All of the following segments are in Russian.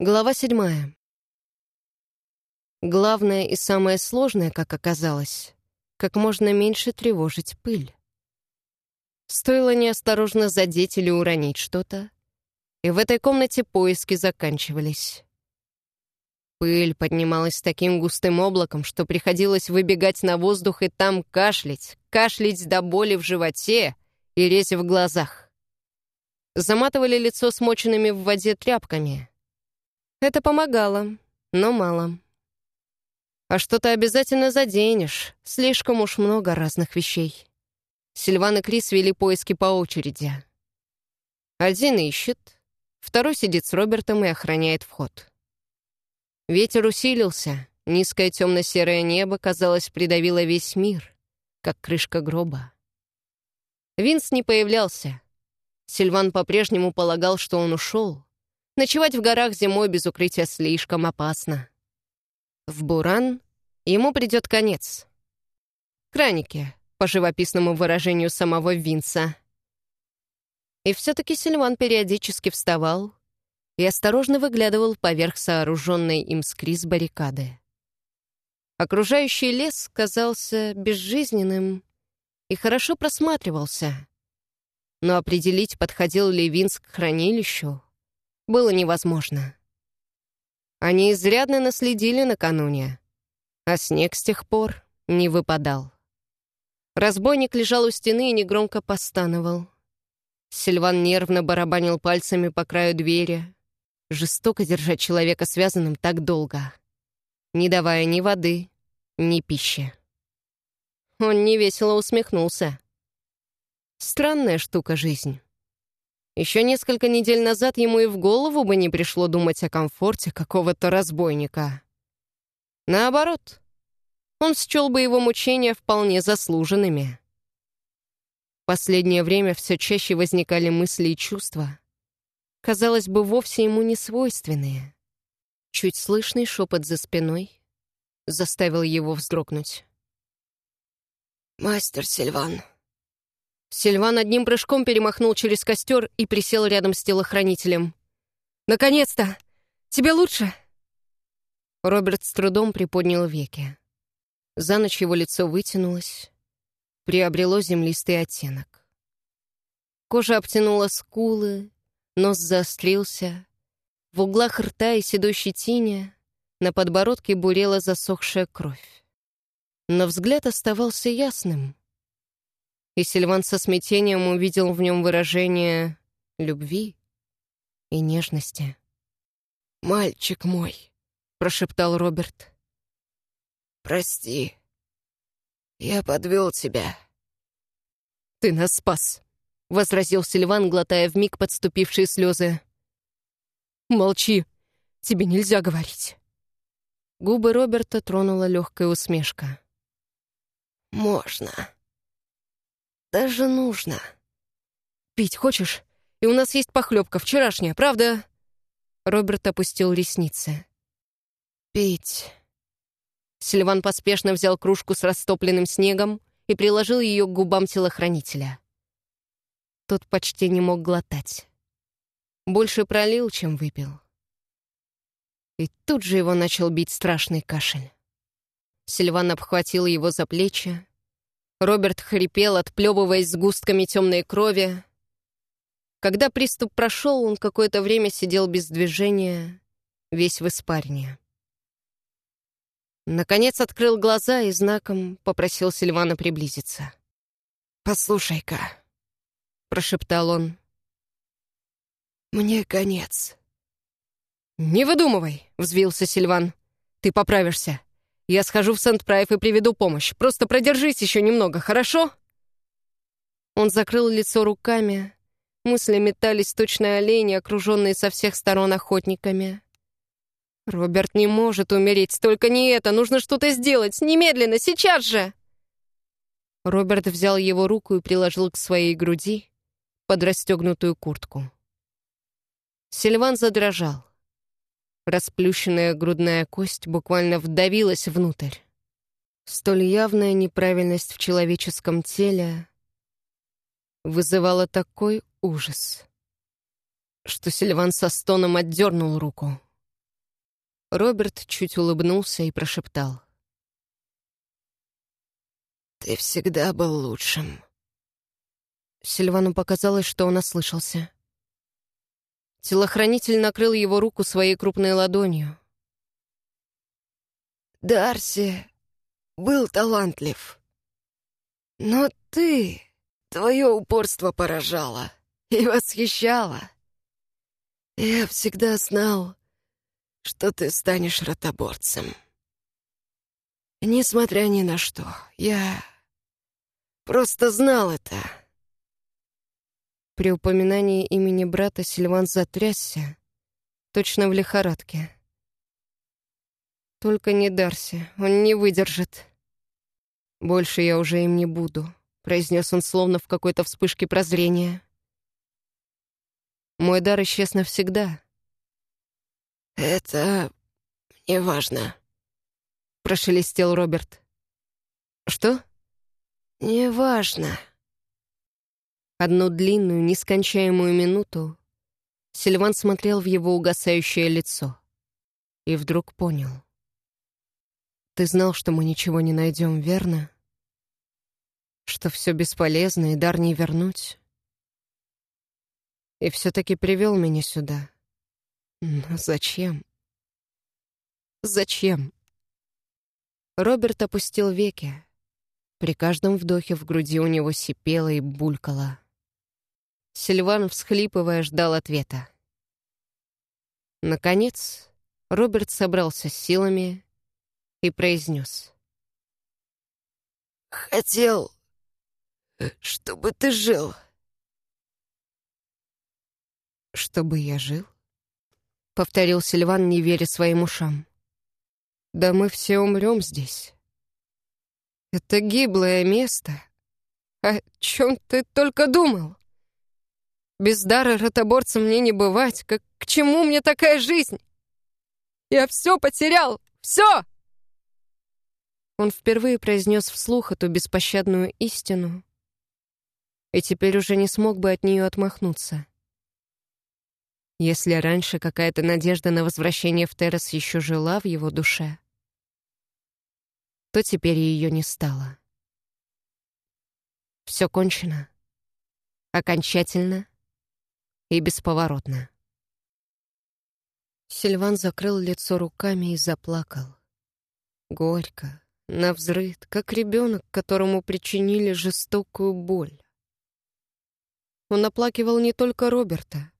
Глава седьмая. Главное и самое сложное, как оказалось, как можно меньше тревожить пыль. Стоило неосторожно задеть или уронить что-то, и в этой комнате поиски заканчивались. Пыль поднималась таким густым облаком, что приходилось выбегать на воздух и там кашлять, кашлять до боли в животе и резь в глазах. Заматывали лицо смоченными в воде тряпками — это помогало, но мало. А что-то обязательно заденешь. Слишком уж много разных вещей. Сильван и Крис вели поиски по очереди. Один ищет, второй сидит с Робертом и охраняет вход. Ветер усилился, низкое темно-серое небо, казалось, придавило весь мир, как крышка гроба. Винс не появлялся. Сильван по-прежнему полагал, что он ушел, Ночевать в горах зимой без укрытия слишком опасно. В Буран ему придет конец. Краники, по живописному выражению самого Винса. И все-таки Сильван периодически вставал и осторожно выглядывал поверх сооруженной им скриз баррикады. Окружающий лес казался безжизненным и хорошо просматривался. Но определить, подходил ли Винс к хранилищу, было невозможно. Они изрядно наследили накануне, а снег с тех пор не выпадал. Разбойник лежал у стены и негромко постановал. Сильван нервно барабанил пальцами по краю двери. Жестоко держать человека связанным так долго, не давая ни воды, ни пищи. Он невесело усмехнулся. Странная штука жизнь. Еще несколько недель назад ему и в голову бы не пришло думать о комфорте какого-то разбойника. Наоборот, он счел бы его мучения вполне заслуженными. Последнее время все чаще возникали мысли и чувства, казалось бы, вовсе ему не свойственные. Чуть слышный шепот за спиной заставил его вздрогнуть. «Мастер Сильван», Сильван одним прыжком перемахнул через костер и присел рядом с телохранителем. «Наконец-то! Тебе лучше?» Роберт с трудом приподнял веки. За ночь его лицо вытянулось, приобрело землистый оттенок. Кожа обтянула скулы, нос заострился, в углах рта и седой щетине на подбородке бурела засохшая кровь. Но взгляд оставался ясным, и Сильван со смятением увидел в нем выражение любви и нежности. «Мальчик мой», — прошептал Роберт. «Прости, я подвел тебя». «Ты нас спас», — возразил Сильван, глотая вмиг подступившие слезы. «Молчи, тебе нельзя говорить». Губы Роберта тронула легкая усмешка. «Можно», даже нужно. Пить хочешь? И у нас есть похлебка, вчерашняя, правда?» Роберт опустил ресницы. «Пить». Сильван поспешно взял кружку с растопленным снегом и приложил ее к губам телохранителя. Тот почти не мог глотать. Больше пролил, чем выпил. И тут же его начал бить страшный кашель. Сильван обхватил его за плечи, Роберт хрипел, отплевываясь сгустками темной крови. Когда приступ прошел, он какое-то время сидел без движения, весь в испарине. Наконец открыл глаза и знаком попросил Сильвана приблизиться. «Послушай-ка», — прошептал он. «Мне конец». «Не выдумывай», — взвился Сильван. «Ты поправишься. Я схожу в Сент-Прайв и приведу помощь. Просто продержись еще немного, хорошо?» Он закрыл лицо руками. Мысли метались точно олени, окруженные со всех сторон охотниками. «Роберт не может умереть, только не это. Нужно что-то сделать. Немедленно, сейчас же!» Роберт взял его руку и приложил к своей груди под расстегнутую куртку. Сильван задрожал. Расплющенная грудная кость буквально вдавилась внутрь. Столь явная неправильность в человеческом теле вызывала такой ужас, что Сильван со стоном отдернул руку. Роберт чуть улыбнулся и прошептал. «Ты всегда был лучшим». Сильвану показалось, что он ослышался. Телохранитель накрыл его руку своей крупной ладонью. «Дарси был талантлив. Но ты, твое упорство поражало и восхищало. Я всегда знал, что ты станешь ротоборцем. Несмотря ни на что, я просто знал это». При упоминании имени брата Сильван затрясся, точно в лихорадке. Только не Дарси, он не выдержит. «Больше я уже им не буду», — произнес он словно в какой-то вспышке прозрения. «Мой дар исчез навсегда». «Это не важно», — прошелестел Роберт. «Что?» «Не важно». Одну длинную, нескончаемую минуту Сильван смотрел в его угасающее лицо и вдруг понял — ты знал, что мы ничего не найдем, верно? Что все бесполезно и дар не вернуть. И все-таки привел меня сюда. Но зачем? Зачем? Роберт опустил веки. При каждом вдохе в груди у него сипело и булькало. Сильван, всхлипывая, ждал ответа. Наконец, Роберт собрался с силами и произнес. «Хотел, чтобы ты жил». «Чтобы я жил?» — повторил Сильван, не веря своим ушам. «Да мы все умрем здесь. Это гиблое место. О чем ты только думал? Без дара ротоборца мне не бывать. Как, к чему мне такая жизнь? Я все потерял! Все!» Он впервые произнес вслух эту беспощадную истину и теперь уже не смог бы от нее отмахнуться. Если раньше какая-то надежда на возвращение в Террас еще жила в его душе, то теперь ее не стало. Все кончено. Окончательно и бесповоротно. Сильван закрыл лицо руками и заплакал. Горько, на взрыд, как ребенок, которому причинили жестокую боль. Он оплакивал не только Роберта,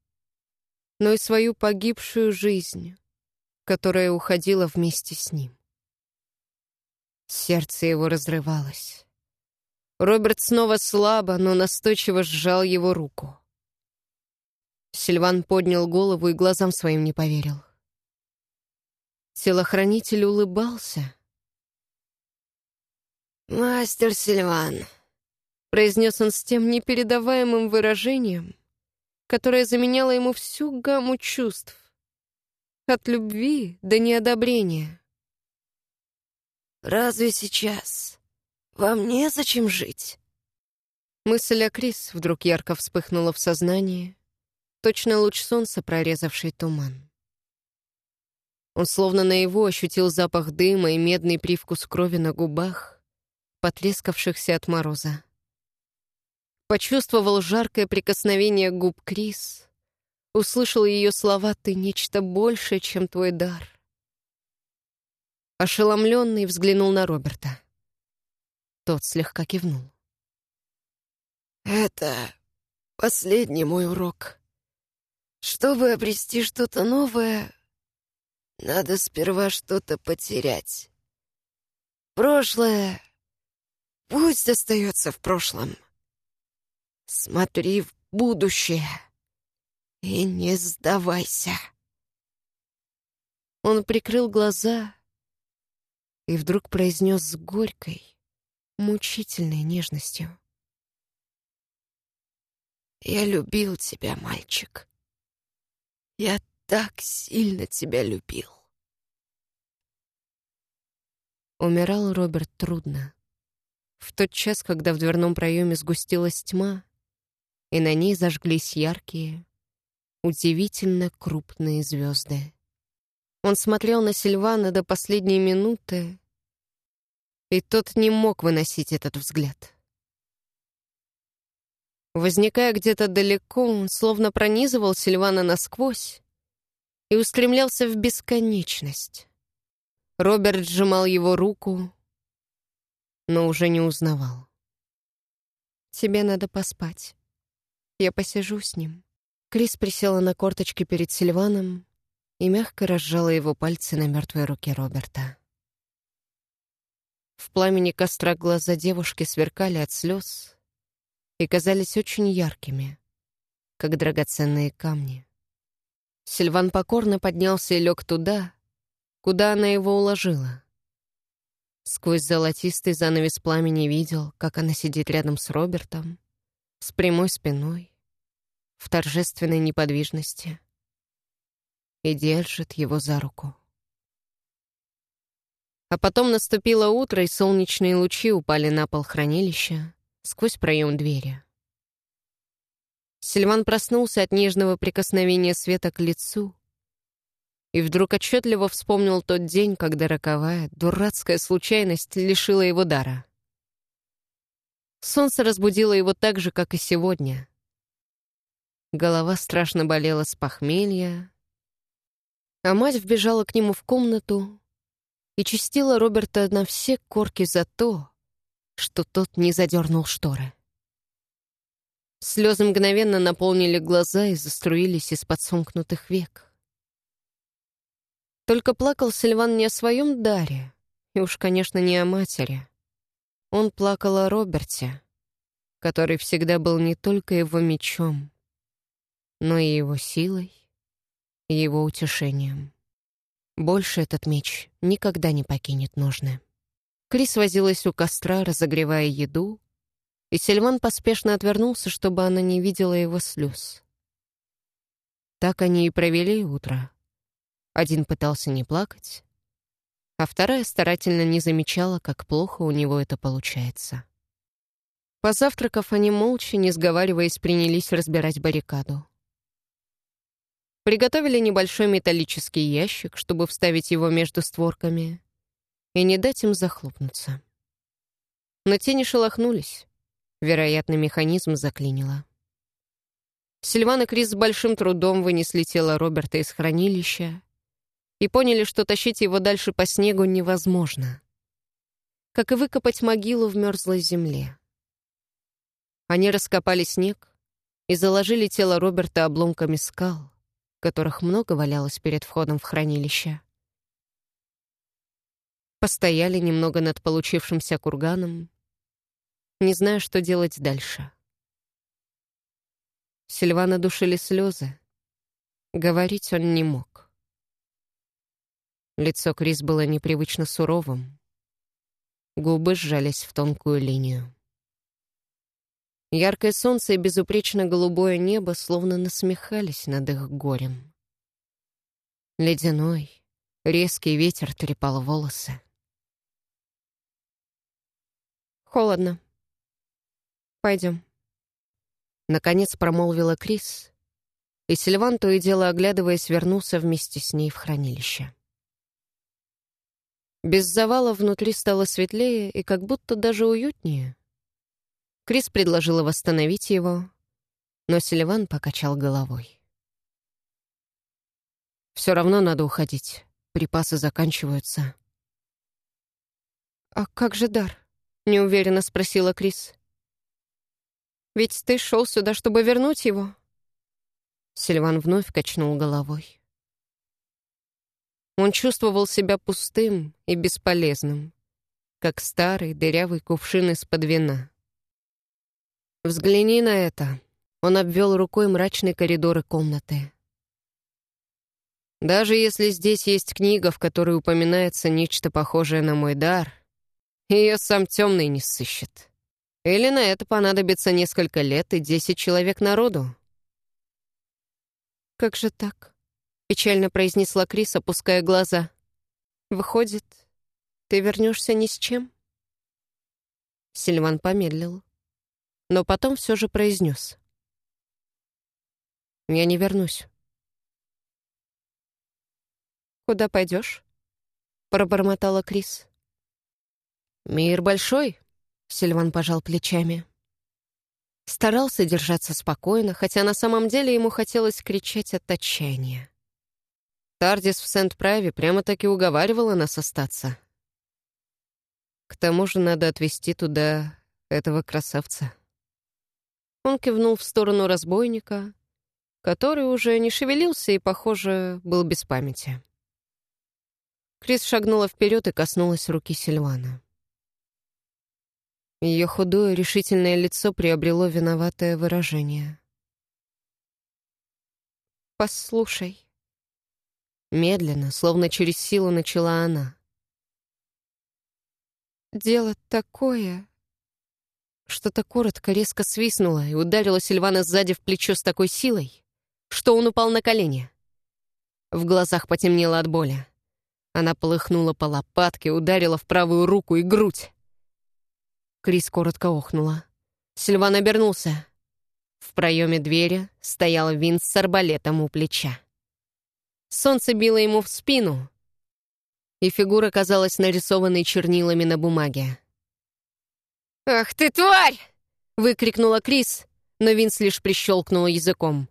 но и свою погибшую жизнь, которая уходила вместе с ним. Сердце его разрывалось. Роберт снова слабо, но настойчиво сжал его руку. Сильван поднял голову и глазам своим не поверил. Телохранитель улыбался — «Мастер Сильван», — произнес он с тем непередаваемым выражением, которое заменяло ему всю гамму чувств. От любви до неодобрения. «Разве сейчас вам незачем жить?» Мысль о Крис вдруг ярко вспыхнула в сознании, точно луч солнца, прорезавший туман. Он словно наяву ощутил запах дыма и медный привкус крови на губах, потрескавшихся от мороза. Почувствовал жаркое прикосновение губ Крис, услышал ее слова «ты нечто большее, чем твой дар». Ошеломленный взглянул на Роберта. Тот слегка кивнул. «Это последний мой урок. Чтобы обрести что-то новое, надо сперва что-то потерять. Прошлое Пусть остается в прошлом. Смотри в будущее и не сдавайся. Он прикрыл глаза и вдруг произнес с горькой, мучительной нежностью. «Я любил тебя, мальчик. Я так сильно тебя любил». Умирал Роберт трудно. В тот час, когда в дверном проеме сгустилась тьма, и на ней зажглись яркие, удивительно крупные звезды. Он смотрел на Сильвана до последней минуты, и тот не мог выносить этот взгляд. Возникая где-то далеко, он словно пронизывал Сильвана насквозь и устремлялся в бесконечность. Роберт сжимал его руку, но уже не узнавал. «Тебе надо поспать. Я посижу с ним». Крис присела на корточки перед Сильваном и мягко разжала его пальцы на мертвой руке Роберта. В пламени костра глаза девушки сверкали от слез и казались очень яркими, как драгоценные камни. Сильван покорно поднялся и лег туда, куда она его уложила. Сквозь золотистый занавес пламени видел, как она сидит рядом с Робертом, с прямой спиной, в торжественной неподвижности и держит его за руку. А потом наступило утро, и солнечные лучи упали на пол хранилища сквозь проем двери. Сильван проснулся от нежного прикосновения света к лицу и вдруг отчетливо вспомнил тот день, когда роковая, дурацкая случайность лишила его дара. Солнце разбудило его так же, как и сегодня. Голова страшно болела с похмелья, а мать вбежала к нему в комнату и чистила Роберта на все корки за то, что тот не задернул шторы. Слезы мгновенно наполнили глаза и заструились из-под сомкнутых век. Только плакал Сильван не о своем даре, и уж, конечно, не о матери. Он плакал о Роберте, который всегда был не только его мечом, но и его силой, и его утешением. Больше этот меч никогда не покинет ножны. Крис возилась у костра, разогревая еду, и Сильван поспешно отвернулся, чтобы она не видела его слез. Так они и провели утро. Один пытался не плакать, а вторая старательно не замечала, как плохо у него это получается. Позавтракав, они молча, не сговариваясь, принялись разбирать баррикаду. Приготовили небольшой металлический ящик, чтобы вставить его между створками и не дать им захлопнуться. Но те не шелохнулись. Вероятно, механизм заклинило. Сильван и Крис с большим трудом вынесли тело Роберта из хранилища и поняли, что тащить его дальше по снегу невозможно. Как и выкопать могилу в мерзлой земле. Они раскопали снег и заложили тело Роберта обломками скал, которых много валялось перед входом в хранилище. Постояли немного над получившимся курганом не зная, что делать дальше. Сильвана душили слезы. Говорить он не мог. Лицо Крис было непривычно суровым. Губы сжались в тонкую линию. Яркое солнце и безупречно голубое небо словно насмехались над их горем. Ледяной, резкий ветер трепал волосы. «Холодно», Пойдем. Наконец промолвила Крис, и Сильван, то и дело оглядываясь, вернулся вместе с ней в хранилище. Без завала внутри стало светлее и как будто даже уютнее. Крис предложила восстановить его, но Сильван покачал головой. «Все равно надо уходить. Припасы заканчиваются». «А как же дар?» — неуверенно спросила Крис. Ведь ты шел сюда, чтобы вернуть его». Сильван вновь качнул головой. Он чувствовал себя пустым и бесполезным, как старый дырявый кувшин из-под вина. «Взгляни на это!» Он обвел рукой мрачные коридоры комнаты. «Даже если здесь есть книга, в которой упоминается нечто похожее на мой дар, ее сам темный не сыщет». Или на это понадобится несколько лет и десять человек народу?» «Как же так?» — печально произнесла Крис, опуская глаза. «Выходит, ты вернешься ни с чем?» Сильван помедлил, но потом все же произнес. «Я не вернусь». «Куда пойдешь?» — пробормотала Крис. «Мир большой», — Сильван пожал плечами. Старался держаться спокойно, хотя на самом деле ему хотелось кричать от отчаяния. Тардис в Сент-Прайве прямо-таки уговаривала нас остаться. К тому же надо отвезти туда этого красавца. Он кивнул в сторону разбойника, который уже не шевелился и, похоже, был без памяти. Крис шагнула вперед и коснулась руки Сильвана. Ее худое, решительное лицо приобрело виноватое выражение. «Послушай». Медленно, словно через силу начала она. «Дело такое...» Что-то коротко, резко свистнуло и ударило Сильвана сзади в плечо с такой силой, что он упал на колени. В глазах потемнело от боли. Она полыхнула по лопатке, ударила в правую руку и грудь. Крис коротко охнула. Сильван обернулся. В проеме двери стоял Винс с арбалетом у плеча. Солнце било ему в спину, и фигура казалась нарисованной чернилами на бумаге. «Ах ты, тварь!» — выкрикнула Крис, но Винс лишь прищелкнул языком.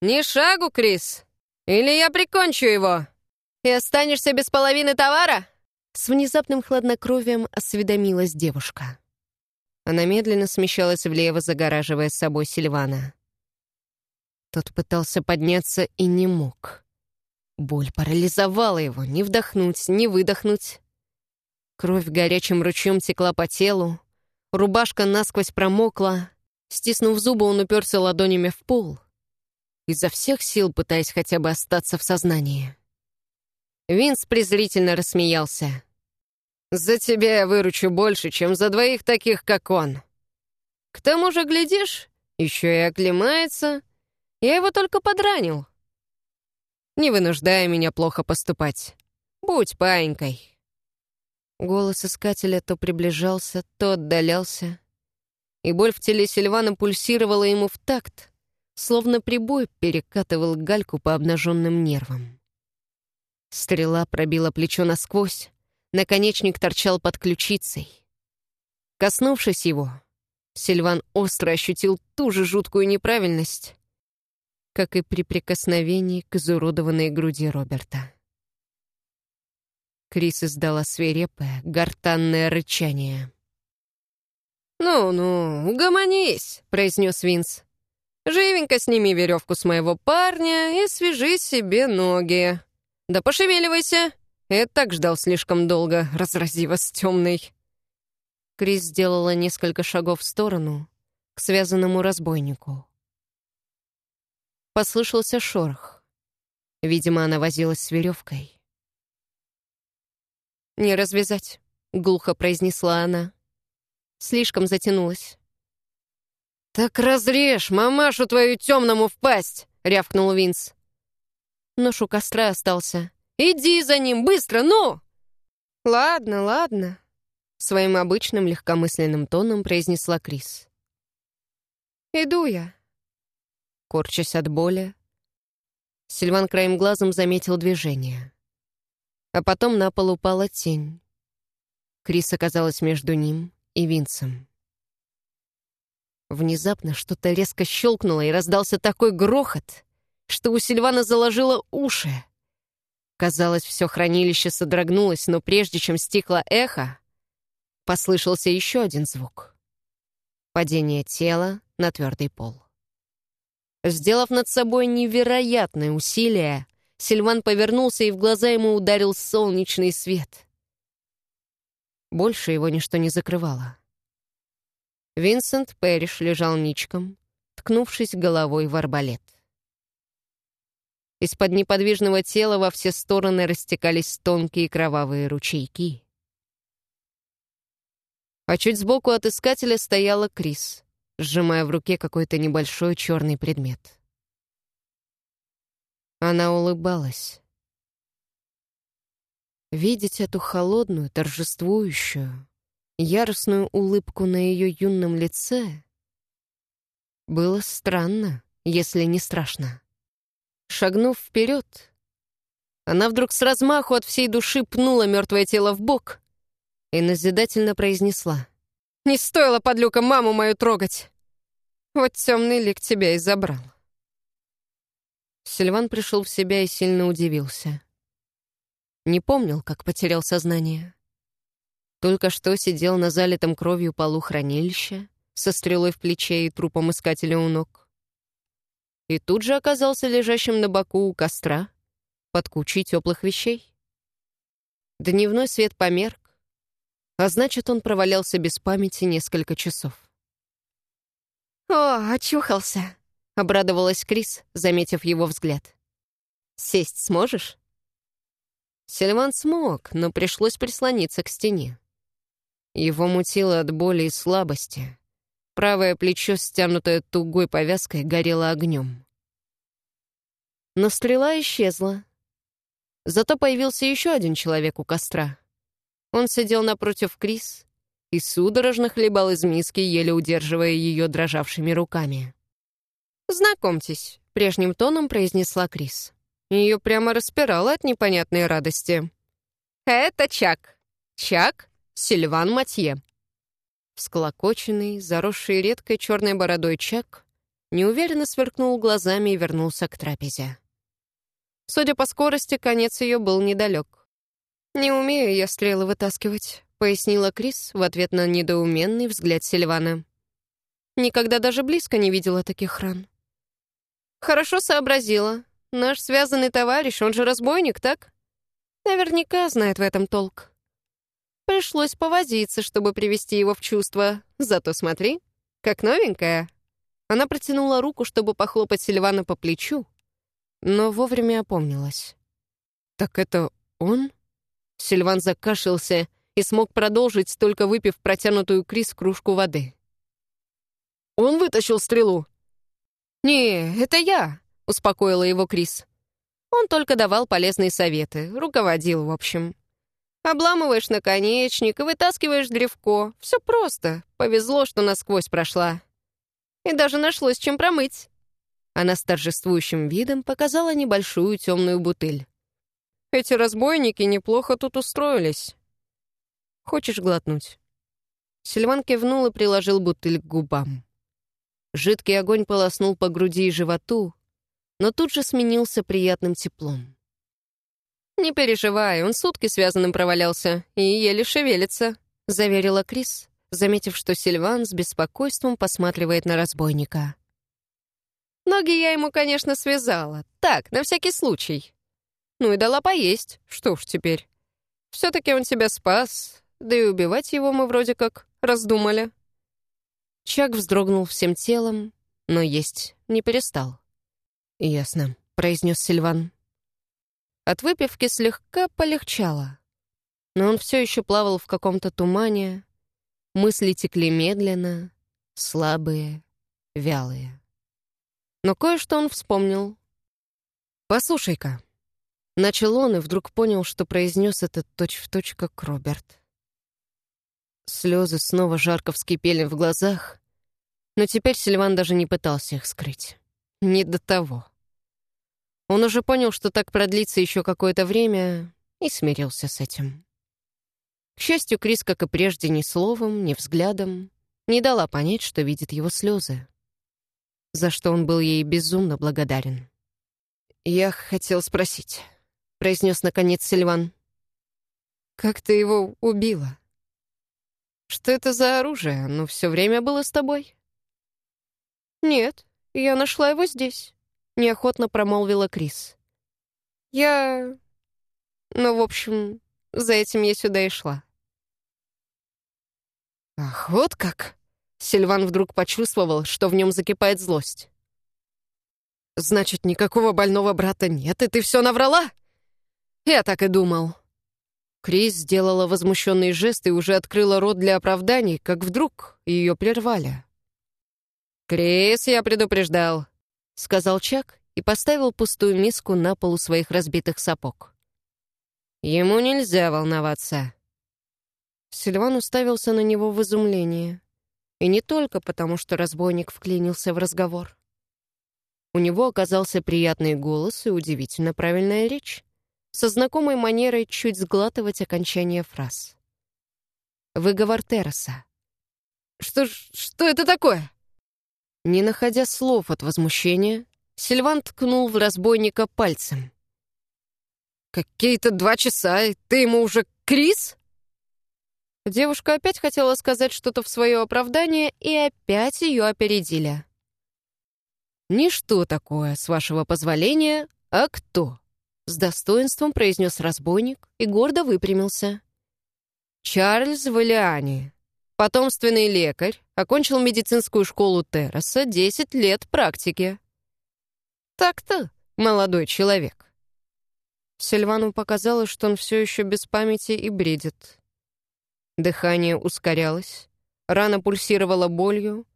«Ни шагу, Крис, или я прикончу его, и останешься без половины товара?» С внезапным хладнокровием осведомилась девушка. Она медленно смещалась влево, загораживая собой Сильвана. Тот пытался подняться и не мог. Боль парализовала его, не вдохнуть, не выдохнуть. Кровь горячим ручьем текла по телу, рубашка насквозь промокла. Стиснув зубы, он уперся ладонями в пол, изо всех сил пытаясь хотя бы остаться в сознании. Винс презрительно рассмеялся. «За тебя я выручу больше, чем за двоих таких, как он. К тому же, глядишь, еще и оклемается. Я его только подранил. Не вынуждай меня плохо поступать. Будь паинькой». Голос искателя то приближался, то отдалялся, и боль в теле Сильвана пульсировала ему в такт, словно прибой перекатывал гальку по обнаженным нервам. Стрела пробила плечо насквозь, наконечник торчал под ключицей. Коснувшись его, Сильван остро ощутил ту же жуткую неправильность, как и при прикосновении к изуродованной груди Роберта. Крис издала свирепое, гортанное рычание. «Ну-ну, угомонись», — произнес Винс. «Живенько сними веревку с моего парня и свяжи себе ноги». «Да пошевеливайся! Я так ждал слишком долго, разрази вас темный!» Крис сделала несколько шагов в сторону, к связанному разбойнику. Послышался шорох. Видимо, она возилась с веревкой. «Не развязать», — глухо произнесла она. Слишком затянулась. «Так разрежь мамашу твою темному в пасть!» — рявкнул Винс. Нож у костра остался. «Иди за ним, быстро, ну!» «Ладно, ладно», — своим обычным легкомысленным тоном произнесла Крис. «Иду я». Корчась от боли, Сильван краем глазом заметил движение. А потом на пол упала тень. Крис оказалась между ним и Винсом. Внезапно что-то резко щелкнуло, и раздался такой грохот, что у Сильвана заложило уши. Казалось, все хранилище содрогнулось, но прежде чем стихло эхо, послышался еще один звук. Падение тела на твердый пол. Сделав над собой невероятное усилие, Сильван повернулся, и в глаза ему ударил солнечный свет. Больше его ничто не закрывало. Винсент Пэриш лежал ничком, ткнувшись головой в арбалет. Из-под неподвижного тела во все стороны растекались тонкие кровавые ручейки. А чуть сбоку от искателя стояла Крис, сжимая в руке какой-то небольшой черный предмет. Она улыбалась. Видеть эту холодную, торжествующую, яростную улыбку на ее юном лице было странно, если не страшно. Шагнув вперед, Она вдруг с размаху от всей души пнула мертвое тело в бок и назидательно произнесла. «Не стоило, подлюка, маму мою трогать! Вот темный лик тебя и забрал». Сильван пришел в себя и сильно удивился. Не помнил, как потерял сознание. Только что сидел на залитом кровью полу хранилища со стрелой в плече и трупом искателя у ног. И тут же оказался лежащим на боку у костра под кучей теплых вещей. Дневной свет померк, а значит, он провалялся без памяти несколько часов. «О, очухался!» — обрадовалась Крис, заметив его взгляд. «Сесть сможешь?» Сильван смог, но пришлось прислониться к стене. Его мутило от боли и слабости. Правое плечо, стянутое тугой повязкой, горело огнем. Но стрела исчезла. Зато появился еще один человек у костра. Он сидел напротив Крис и судорожно хлебал из миски, еле удерживая ее дрожавшими руками. «Знакомьтесь», — прежним тоном произнесла Крис. Ее прямо распирало от непонятной радости. «Это Чак. Чак Сильван Матье». Всклокоченный, заросший редкой черной бородой Чак неуверенно сверкнул глазами и вернулся к трапезе. Судя по скорости, конец ее был недалек. «Не умею я стрелы вытаскивать», — пояснила Крис в ответ на недоуменный взгляд Сильвана. «Никогда даже близко не видела таких ран». «Хорошо сообразила. Наш связанный товарищ, он же разбойник, так? Наверняка знает в этом толк. Пришлось повозиться, чтобы привести его в чувство. Зато смотри, как новенькая». Она протянула руку, чтобы похлопать Сильвана по плечу, но вовремя опомнилась. «Так это он?» Сильван закашлялся и смог продолжить, только выпив протянутую Крис кружку воды. «Он вытащил стрелу?» «Не, это я», — успокоила его Крис. Он только давал полезные советы, руководил, в общем. Обламываешь наконечник и вытаскиваешь древко. Все просто. Повезло, что насквозь прошла. И даже нашлось чем промыть. Она с торжествующим видом показала небольшую темную бутыль. «Эти разбойники неплохо тут устроились. Хочешь глотнуть?» Сильван кивнул и приложил бутыль к губам. Жидкий огонь полоснул по груди и животу, но тут же сменился приятным теплом. «Не переживай, он сутки связанным провалялся и еле шевелится», — заверила Крис, заметив, что Сильван с беспокойством посматривает на разбойника. Ноги я ему, конечно, связала. Так, на всякий случай. Ну и дала поесть. Что ж теперь. Все-таки он тебя спас, да и убивать его мы вроде как раздумали. Чак вздрогнул всем телом, но есть не перестал. «Ясно», — произнес Сильван. От выпивки слегка полегчало, но он все еще плавал в каком-то тумане, мысли текли медленно, слабые, вялые. Но кое-что он вспомнил. «Послушай-ка». Начал он и вдруг понял, что произнес это точь-в-точь, точь, как Роберт. Слезы снова жарко вскипели в глазах, но теперь Сильван даже не пытался их скрыть. Не до того. Он уже понял, что так продлится еще какое-то время, и смирился с этим. К счастью, Крис, как и прежде, ни словом, ни взглядом не дала понять, что видит его слезы за что он был ей безумно благодарен. «Я хотел спросить», — произнес наконец Сильван. «Как ты его убила? Что это за оружие? Оно все время было с тобой?» «Нет, я нашла его здесь», — неохотно промолвила Крис. «Я... Ну, в общем, за этим я сюда и шла». «Ах, вот как!» Сильван вдруг почувствовал, что в нем закипает злость. «Значит, никакого больного брата нет, и ты все наврала?» «Я так и думал». Крис сделала возмущенный жест и уже открыла рот для оправданий, как вдруг ее прервали. «Крис, я предупреждал», — сказал Чак и поставил пустую миску на полу своих разбитых сапог. «Ему нельзя волноваться». Сильван уставился на него в изумлении. И не только потому, что разбойник вклинился в разговор. У него оказался приятный голос и удивительно правильная речь. со знакомой манерой чуть сглатывать окончание фраз. Выговор Терраса. «Что, что это такое?» Не находя слов от возмущения, Сильван ткнул в разбойника пальцем. «Какие-то два часа, и ты ему уже Крис?» Девушка опять хотела сказать что-то в свое оправдание, и опять ее опередили. «Не что такое, с вашего позволения, а кто?» С достоинством произнес разбойник и гордо выпрямился. Чарльз Валиани, потомственный лекарь, окончил медицинскую школу Терраса, 10 лет практики. Так-то, молодой человек. Сильвану показалось, что он все еще без памяти и бредит. Дыхание ускорялось, рана пульсировала болью,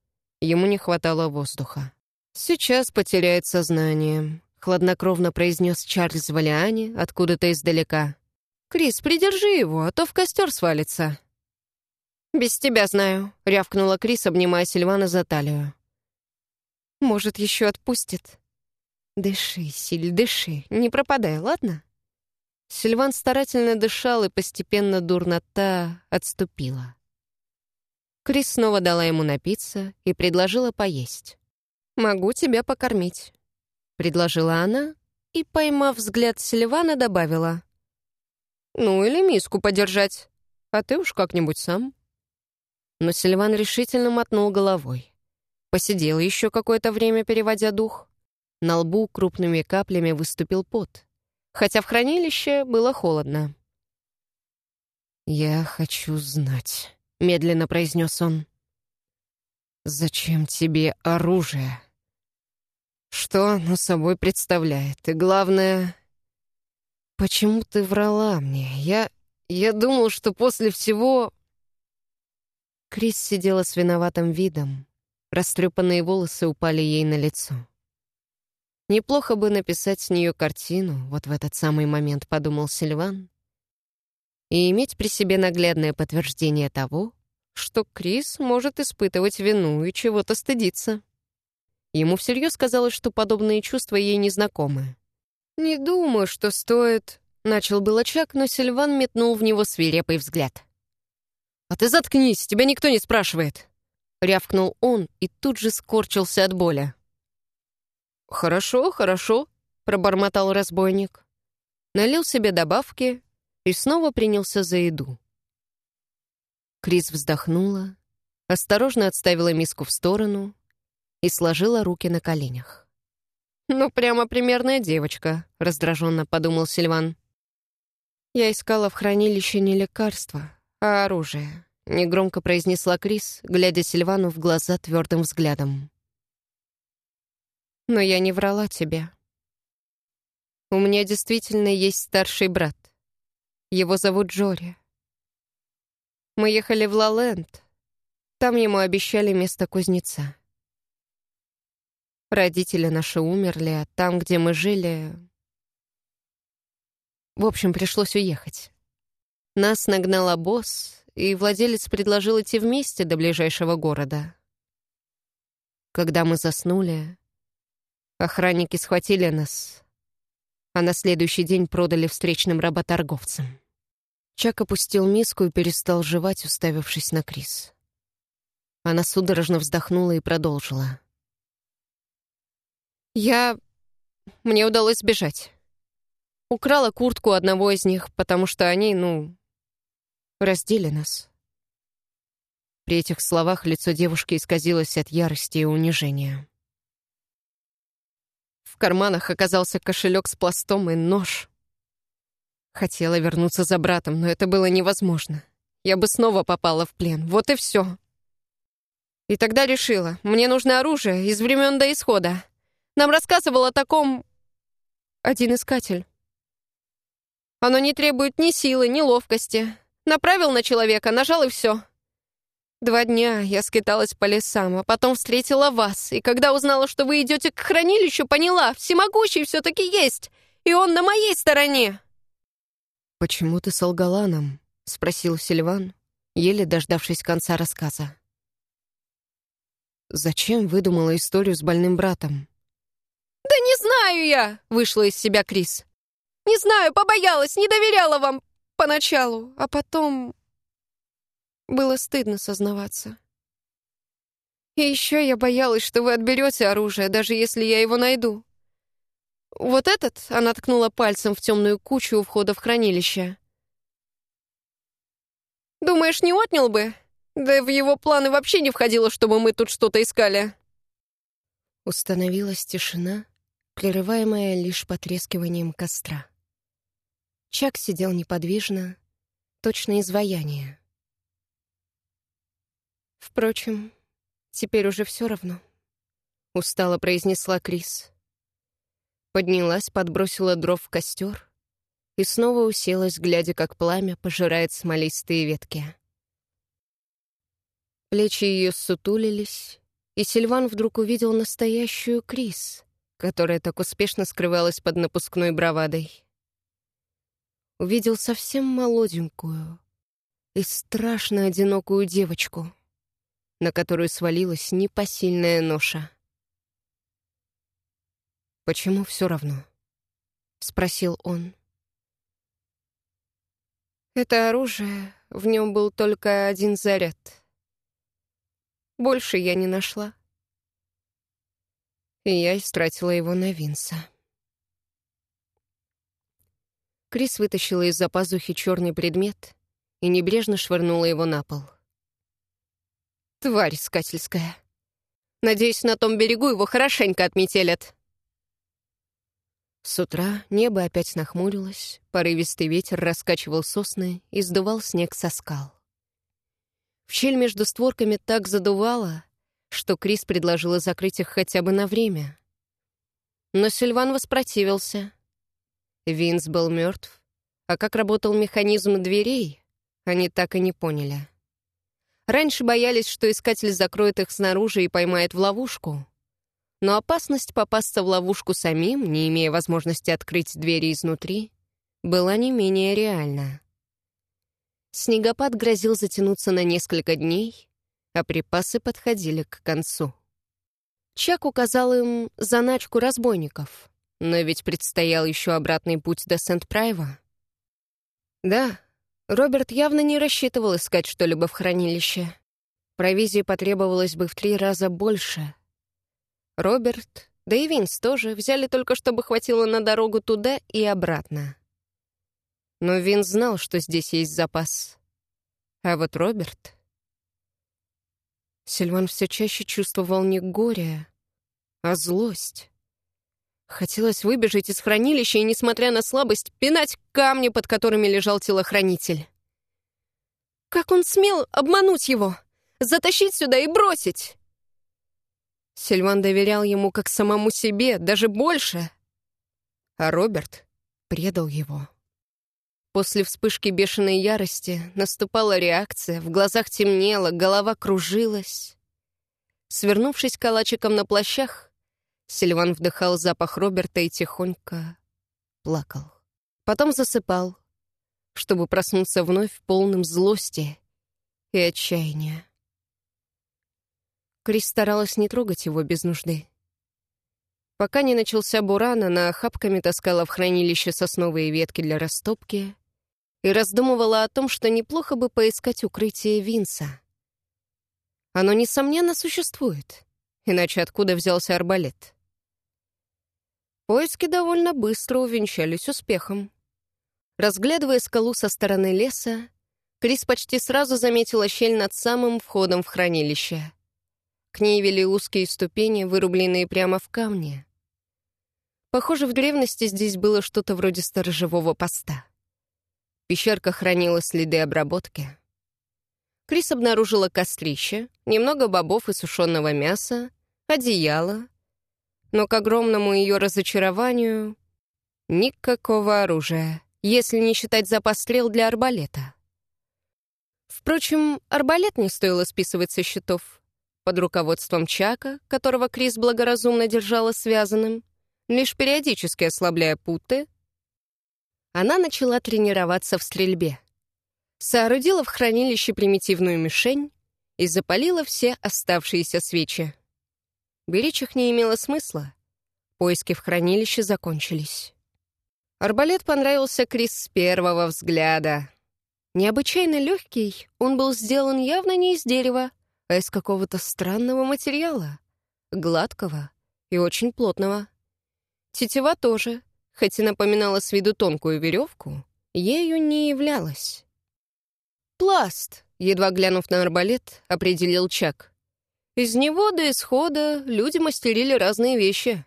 ему не хватало воздуха. «Сейчас потеряет сознание», — хладнокровно произнес Чарльз Валиани откуда-то издалека. «Крис, придержи его, а то в костер свалится». «Без тебя знаю», — рявкнула Крис, обнимая Сильвана за талию. «Может, еще отпустит?» «Дыши, Силь, дыши, не пропадай, ладно?» Сильван старательно дышал, и постепенно дурнота отступила. Крис снова дала ему напиться и предложила поесть. «Могу тебя покормить», — предложила она и, поймав взгляд Сильвана, добавила. «Ну, или миску подержать, а ты уж как-нибудь сам». Но Сильван решительно мотнул головой. Посидел еще какое-то время, переводя дух. На лбу крупными каплями выступил пот хотя в хранилище было холодно. «Я хочу знать», — медленно произнес он. «Зачем тебе оружие? Что оно собой представляет? И главное, почему ты врала мне? Я... я думал, что после всего...» Крис сидела с виноватым видом. Растрепанные волосы упали ей на лицо. Неплохо бы написать с нее картину, вот в этот самый момент подумал Сильван, и иметь при себе наглядное подтверждение того, что Крис может испытывать вину и чего-то стыдиться. Ему всерьез казалось, что подобные чувства ей незнакомы. «Не думаю, что стоит...» — начал было Чак, но Сильван метнул в него свирепый взгляд. «А ты заткнись, тебя никто не спрашивает!» — рявкнул он и тут же скорчился от боли. «Хорошо, хорошо», — пробормотал разбойник. Налил себе добавки и снова принялся за еду. Крис вздохнула, осторожно отставила миску в сторону и сложила руки на коленях. «Ну, прямо примерная девочка», — раздраженно подумал Сильван. «Я искала в хранилище не лекарства, а оружие», — негромко произнесла Крис, глядя Сильвану в глаза твердым взглядом. Но я не врала тебе. У меня действительно есть старший брат. Его зовут Джори. Мы ехали в Лаленд. Там ему обещали место кузнеца. Родители наши умерли, а там, где мы жили... В общем, пришлось уехать. Нас нагнал босс, и владелец предложил идти вместе до ближайшего города. Когда мы заснули, Охранники схватили нас, а на следующий день продали встречным работорговцам. Чак опустил миску и перестал жевать, уставившись на Крис. Она судорожно вздохнула и продолжила. «Я... Мне удалось сбежать. Украла куртку одного из них, потому что они, ну, раздели нас». При этих словах лицо девушки исказилось от ярости и унижения. В карманах оказался кошелек с пластом и нож. Хотела вернуться за братом, но это было невозможно. Я бы снова попала в плен. Вот и все. И тогда решила, мне нужно оружие из времен до исхода. Нам рассказывал о таком... Один искатель. Оно не требует ни силы, ни ловкости. Направил на человека, нажал и все. Два дня я скиталась по лесам, а потом встретила вас, и когда узнала, что вы идете к хранилищу, поняла, всемогущий все-таки есть, и он на моей стороне. «Почему ты солгала нам?» — спросил Сильван, еле дождавшись конца рассказа. «Зачем выдумала историю с больным братом?» «Да не знаю я!» — вышла из себя Крис. Не знаю, побоялась, не доверяла вам поначалу, а потом... Было стыдно сознаваться. И еще я боялась, что вы отберете оружие, даже если я его найду. Вот этот, она ткнула пальцем в темную кучу у входа в хранилище. Думаешь, не отнял бы? Да в его планы вообще не входило, чтобы мы тут что-то искали. Установилась тишина, прерываемая лишь потрескиванием костра. Чак сидел неподвижно, точно изваяние. Впрочем, теперь уже все равно. Устало произнесла Крис. Поднялась, подбросила дров в костер и снова уселась, глядя, как пламя пожирает смолистые ветки. Плечи ее сутулились, и Сильван вдруг увидел настоящую Крис, которая так успешно скрывалась под напускной бравадой. Увидел совсем молоденькую и страшно одинокую девочку, на которую свалилась непосильная ноша. «Почему все равно?» — спросил он. Это оружие, в нем был только один заряд. Больше я не нашла. И я истратила его на Винса. Крис вытащила из-за пазухи черный предмет и небрежно швырнула его на пол. Тварь искательская. Надеюсь, на том берегу его хорошенько отметелят. С утра небо опять нахмурилось, порывистый ветер раскачивал сосны и сдувал снег со скал. В щель между створками так задувало, что Крис предложила закрыть их хотя бы на время. Но Сильван воспротивился. Винс был мертв, а как работал механизм дверей, они так и не поняли. Раньше боялись, что искатель закроет их снаружи и поймает в ловушку — но опасность попасться в ловушку самим, не имея возможности открыть двери изнутри, была не менее реальна. Снегопад грозил затянуться на несколько дней, а припасы подходили к концу. Чак указал им заначку разбойников, но ведь предстоял еще обратный путь до Сент-Прайва. Да, Роберт явно не рассчитывал искать что-либо в хранилище. Провизии потребовалось бы в три раза больше — Роберт, да и Винс тоже взяли только, чтобы хватило на дорогу туда и обратно. Но Винс знал, что здесь есть запас. А вот Роберт... Сильван все чаще чувствовал не горе, а злость. Хотелось выбежать из хранилища и, несмотря на слабость, пинать камни, под которыми лежал телохранитель. Как он смел обмануть его, затащить сюда и бросить? Сильван доверял ему как самому себе, даже больше. А Роберт предал его. После вспышки бешеной ярости наступала реакция, в глазах темнело, голова кружилась. Свернувшись калачиком на плащах, Сильван вдыхал запах Роберта и тихонько плакал. Потом засыпал, чтобы проснуться вновь полным злости и отчаяния. Крис старалась не трогать его без нужды. Пока не начался буран, она охапками таскала в хранилище сосновые ветки для растопки и раздумывала о том, что неплохо бы поискать укрытие Винса. Оно, несомненно, существует, иначе откуда взялся арбалет? Поиски довольно быстро увенчались успехом. Разглядывая скалу со стороны леса, Крис почти сразу заметила щель над самым входом в хранилище. К ней вели узкие ступени, вырубленные прямо в камне. Похоже, в древности здесь было что-то вроде сторожевого поста. Пещерка хранила следы обработки. Крис обнаружила кострище, немного бобов и сушеного мяса, одеяло, но к огромному ее разочарованию никакого оружия, если не считать запас стрел для арбалета. Впрочем, арбалет не стоило списывать со счетов. Под руководством Чака, которого Крис благоразумно держала связанным, лишь периодически ослабляя путы, она начала тренироваться в стрельбе. Соорудила в хранилище примитивную мишень и запалила все оставшиеся свечи. Беречь их не имело смысла. Поиски в хранилище закончились. Арбалет понравился Крис с первого взгляда. Необычайно легкий, он был сделан явно не из дерева, а из какого-то странного материала, гладкого и очень плотного. Тетива тоже, хоть и напоминала с виду тонкую веревку, ею не являлась. «Пласт», — едва глянув на арбалет, определил Чак. «Из него до исхода люди мастерили разные вещи.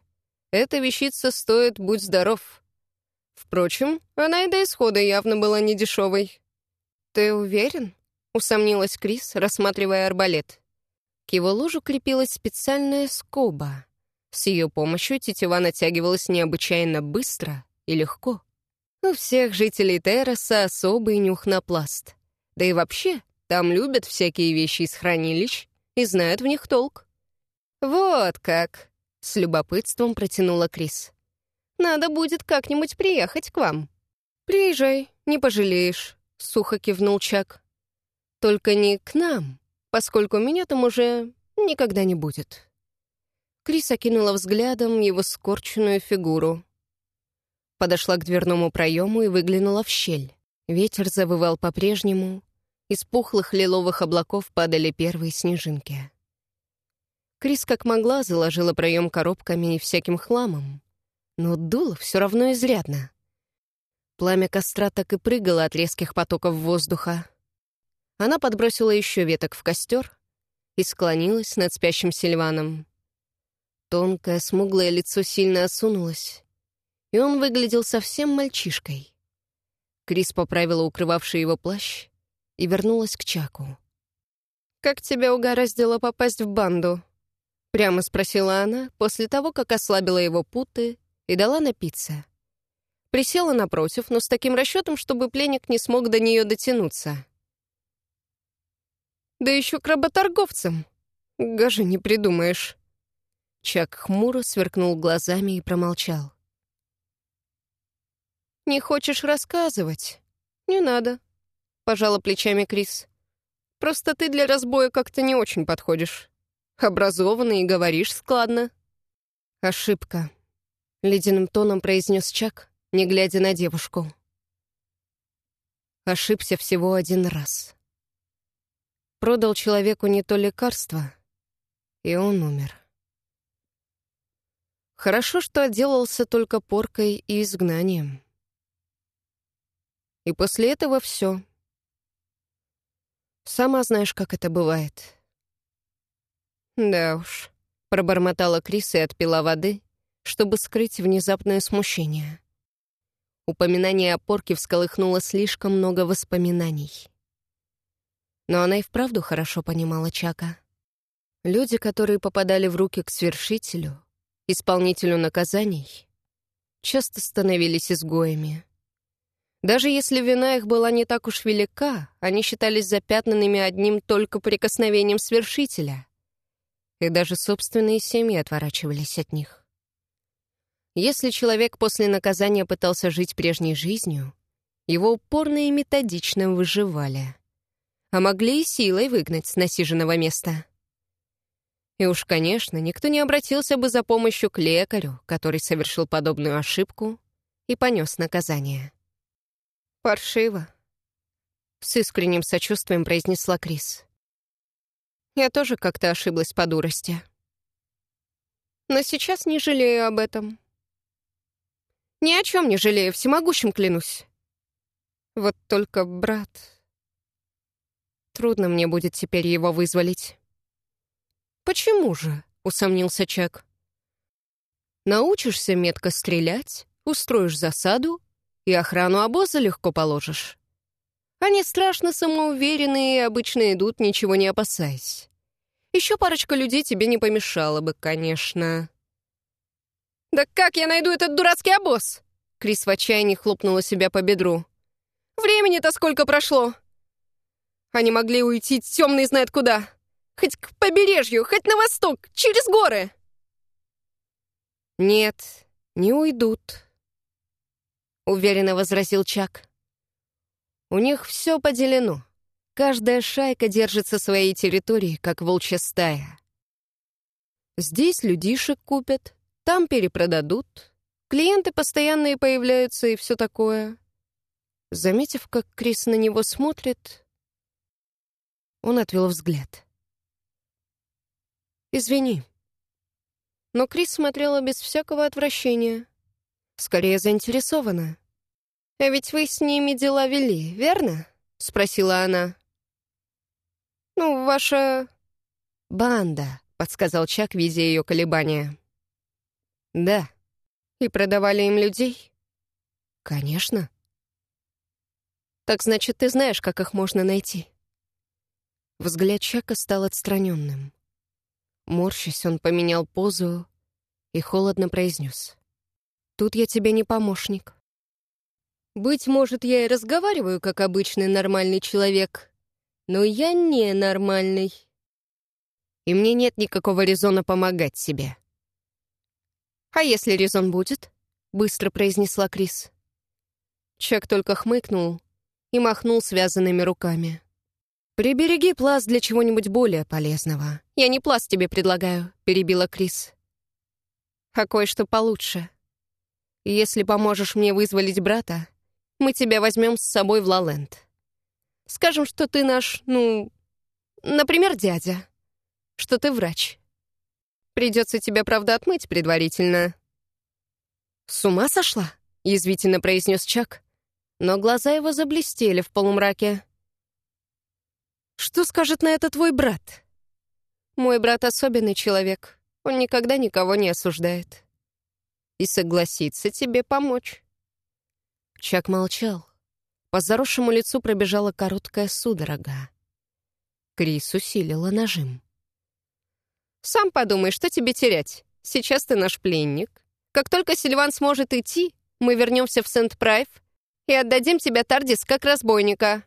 Эта вещица стоит «Будь здоров». Впрочем, она и до исхода явно была недешевой. «Ты уверен?» — усомнилась Крис, рассматривая арбалет. К его ложу крепилась специальная скоба. С ее помощью тетива натягивалась необычайно быстро и легко. У всех жителей Терраса особый нюх на пласт. Да и вообще, там любят всякие вещи из хранилищ и знают в них толк. «Вот как!» — с любопытством протянула Крис. «Надо будет как-нибудь приехать к вам». «Приезжай, не пожалеешь», — сухо кивнул Чак. «Только не к нам, поскольку меня там уже никогда не будет». Крис окинула взглядом его скорченную фигуру. Подошла к дверному проему и выглянула в щель. Ветер завывал по-прежнему, из пухлых лиловых облаков падали первые снежинки. Крис как могла заложила проем коробками и всяким хламом, но дуло все равно изрядно. Пламя костра так и прыгало от резких потоков воздуха. Она подбросила еще веток в костер и склонилась над спящим Сильваном. Тонкое, смуглое лицо сильно осунулось, и он выглядел совсем мальчишкой. Крис поправила укрывавший его плащ и вернулась к Чаку. «Как тебя угораздило попасть в банду?» — прямо спросила она после того, как ослабила его путы и дала напиться. Присела напротив, но с таким расчетом, чтобы пленник не смог до нее дотянуться. «Да еще к работорговцам! Гаже не придумаешь!» Чак хмуро сверкнул глазами и промолчал. «Не хочешь рассказывать? Не надо», — пожала плечами Крис. «Просто ты для разбоя как-то не очень подходишь. Образованный и говоришь складно». «Ошибка», — ледяным тоном произнес Чак, не глядя на девушку. Ошибся всего один раз. Продал человеку не то лекарство, и он умер. Хорошо, что отделался только поркой и изгнанием. И после этого все. Сама знаешь, как это бывает. Да уж, пробормотала Крис и отпила воды, чтобы скрыть внезапное смущение. Упоминание о порке всколыхнуло слишком много воспоминаний. Но она и вправду хорошо понимала Чака. Люди, которые попадали в руки к свершителю, исполнителю наказаний, часто становились изгоями. Даже если вина их была не так уж велика, они считались запятнанными одним только прикосновением свершителя. И даже собственные семьи отворачивались от них. Если человек после наказания пытался жить прежней жизнью, его упорно и методично выживали. А могли и силой выгнать с насиженного места. И уж, конечно, никто не обратился бы за помощью к лекарю, который совершил подобную ошибку и понес наказание. «Паршиво», — с искренним сочувствием произнесла Крис. «Я тоже как-то ошиблась по дурости. Но сейчас не жалею об этом. Ни о чем не жалею, всемогущим клянусь. Вот только брат... Трудно мне будет теперь его вызволить». «Почему же?» — усомнился Чак. «Научишься метко стрелять, устроишь засаду и охрану обоза легко положишь. Они страшно самоуверенные и обычно идут, ничего не опасаясь. Еще парочка людей тебе не помешала бы, конечно». «Да как я найду этот дурацкий обоз?» Крис в отчаянии хлопнула себя по бедру. «Времени-то сколько прошло!» Они могли уйти темный знает куда. Хоть к побережью, хоть на восток, через горы!» «Нет, не уйдут», — уверенно возразил Чак. «У них все поделено. Каждая шайка держится своей территории, как волчья стая. Здесь людишек купят, там перепродадут, Клиенты постоянные появляются и все такое. Заметив, как Крис на него смотрит, он отвел взгляд. «Извини». Но Крис смотрела без всякого отвращения. Скорее заинтересована. «А ведь вы с ними дела вели, верно?» — спросила она. «Ну, ваша...» «Банда», — подсказал Чак, видя ее колебания. «Да. И продавали им людей?» «Конечно». «Так значит, ты знаешь, как их можно найти?» Взгляд Чака стал отстраненным. Морщись, он поменял позу и холодно произнес. «Тут я тебе не помощник. Быть может, я и разговариваю, как обычный нормальный человек, но я не нормальный. И мне нет никакого резона помогать себе». «А если резон будет?» — быстро произнесла Крис. Чак только хмыкнул и махнул связанными руками. «Прибереги пласт для чего-нибудь более полезного. Я не пласт тебе предлагаю», — перебила Крис. «А кое-что получше. Если поможешь мне вызволить брата, мы тебя возьмем с собой в Лаленд. Скажем, что ты наш, ну, например, дядя, что ты врач. Придется тебя, правда, отмыть предварительно». «С ума сошла?» — язвительно произнес Чак, но глаза его заблестели в полумраке. Что скажет на это твой брат? Мой брат особенный человек. Он никогда никого не осуждает. И согласится тебе помочь. Чак молчал. По заросшему лицу пробежала короткая судорога. Крис усилила нажим. «Сам подумай, что тебе терять? Сейчас ты наш пленник. Как только Сильван сможет идти, мы вернемся в Сент-Прайв и отдадим тебя Тардис как разбойника.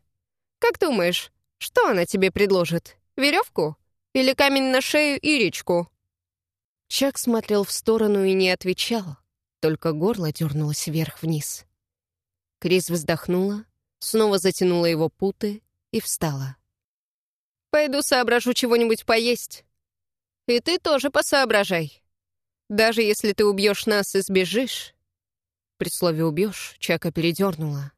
Как думаешь, что она тебе предложит? Веревку? Или камень на шею и речку?» Чак смотрел в сторону и не отвечал, только горло дернулось вверх-вниз. Крис вздохнула, снова затянула его путы и встала. «Пойду соображу чего-нибудь поесть. И ты тоже посоображай. Даже если ты убьешь нас и сбежишь...» При слове «убьешь» Чака передернула,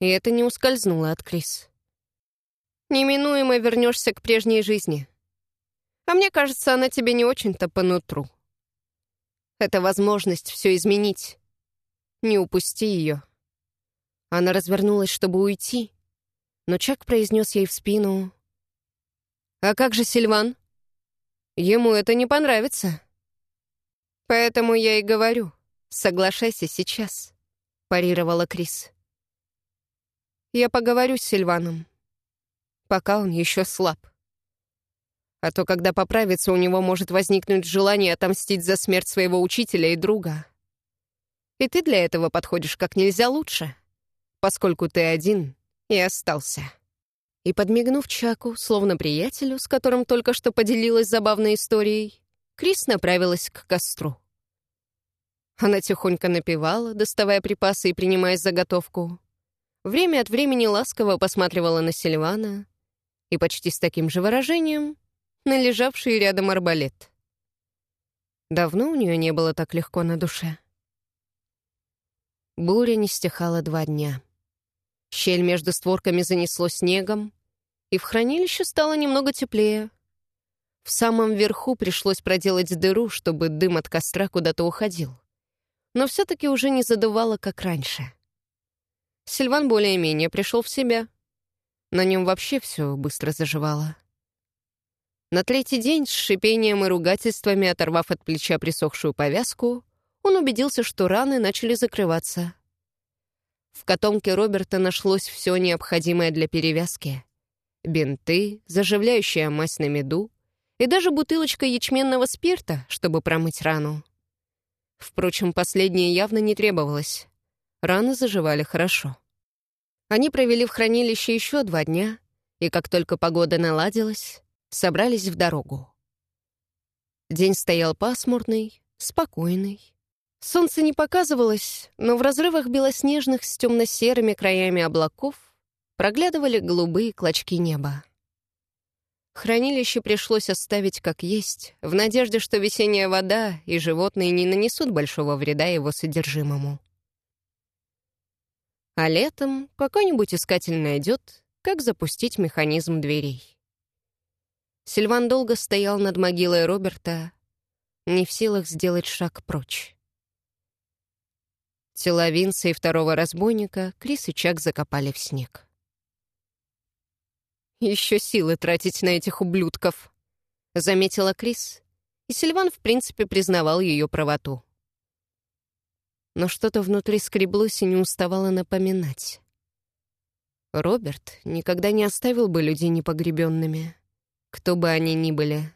и это не ускользнуло от Крис неминуемо вернешься к прежней жизни. А мне кажется, она тебе не очень-то по нутру. Это возможность все изменить. Не упусти ее. Она развернулась, чтобы уйти, но Чак произнес ей в спину. «А как же Сильван? Ему это не понравится». «Поэтому я и говорю, соглашайся сейчас», — парировала Крис. «Я поговорю с Сильваном пока он еще слаб. А то, когда поправится, у него может возникнуть желание отомстить за смерть своего учителя и друга. И ты для этого подходишь как нельзя лучше, поскольку ты один и остался. И подмигнув Чаку, словно приятелю, с которым только что поделилась забавной историей, Крис направилась к костру. Она тихонько напевала, доставая припасы и принимая заготовку. Время от времени ласково посматривала на Сильвана, и почти с таким же выражением на лежавший рядом арбалет. Давно у нее не было так легко на душе. Буря не стихала два дня. Щель между створками занесло снегом, и в хранилище стало немного теплее. В самом верху пришлось проделать дыру, чтобы дым от костра куда-то уходил. Но все-таки уже не задувало, как раньше. Сильван более-менее пришел в себя — на нем вообще все быстро заживало. На третий день с шипением и ругательствами, оторвав от плеча присохшую повязку, он убедился, что раны начали закрываться. В котомке Роберта нашлось все необходимое для перевязки. Бинты, заживляющая мазь на меду и даже бутылочка ячменного спирта, чтобы промыть рану. Впрочем, последнее явно не требовалось. Раны заживали хорошо. Они провели в хранилище еще два дня, и как только погода наладилась, собрались в дорогу. День стоял пасмурный, спокойный. Солнце не показывалось, но в разрывах белоснежных с темно-серыми краями облаков проглядывали голубые клочки неба. Хранилище пришлось оставить как есть, в надежде, что весенняя вода и животные не нанесут большого вреда его содержимому. А летом какой-нибудь искатель найдет, как запустить механизм дверей. Сильван долго стоял над могилой Роберта, не в силах сделать шаг прочь. Тела Винса и второго разбойника Крис и Чак закопали в снег. Еще силы тратить на этих ублюдков», — заметила Крис, и Сильван, в принципе, признавал ее правоту. Но что-то внутри скреблось и не уставало напоминать. Роберт никогда не оставил бы людей непогребенными, кто бы они ни были.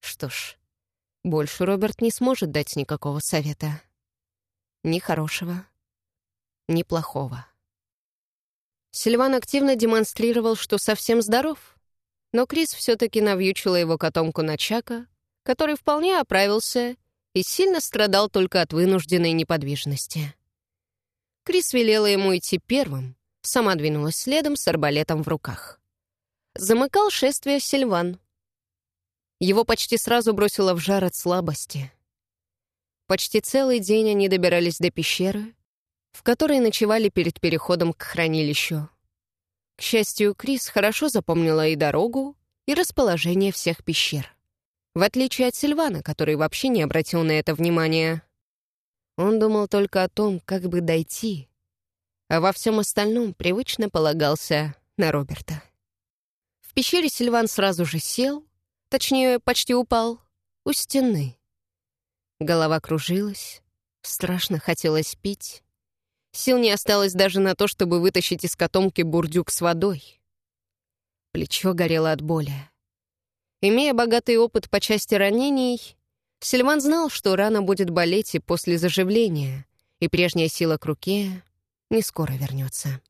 Что ж, больше Роберт не сможет дать никакого совета. Ни хорошего, ни плохого. Сильван активно демонстрировал, что совсем здоров, но Крис все-таки навьючила его котомку на Чака, который вполне оправился и сильно страдал только от вынужденной неподвижности. Крис велела ему идти первым, сама двинулась следом с арбалетом в руках. Замыкал шествие Сильван. Его почти сразу бросило в жар от слабости. Почти целый день они добирались до пещеры, в которой ночевали перед переходом к хранилищу. К счастью, Крис хорошо запомнила и дорогу, и расположение всех пещер. В отличие от Сильвана, который вообще не обратил на это внимания. Он думал только о том, как бы дойти, а во всем остальном привычно полагался на Роберта. В пещере Сильван сразу же сел, точнее, почти упал, у стены. Голова кружилась, страшно хотелось пить. Сил не осталось даже на то, чтобы вытащить из котомки бурдюк с водой. Плечо горело от боли. Имея богатый опыт по части ранений, Сильван знал, что рана будет болеть и после заживления, и прежняя сила к руке не скоро вернется.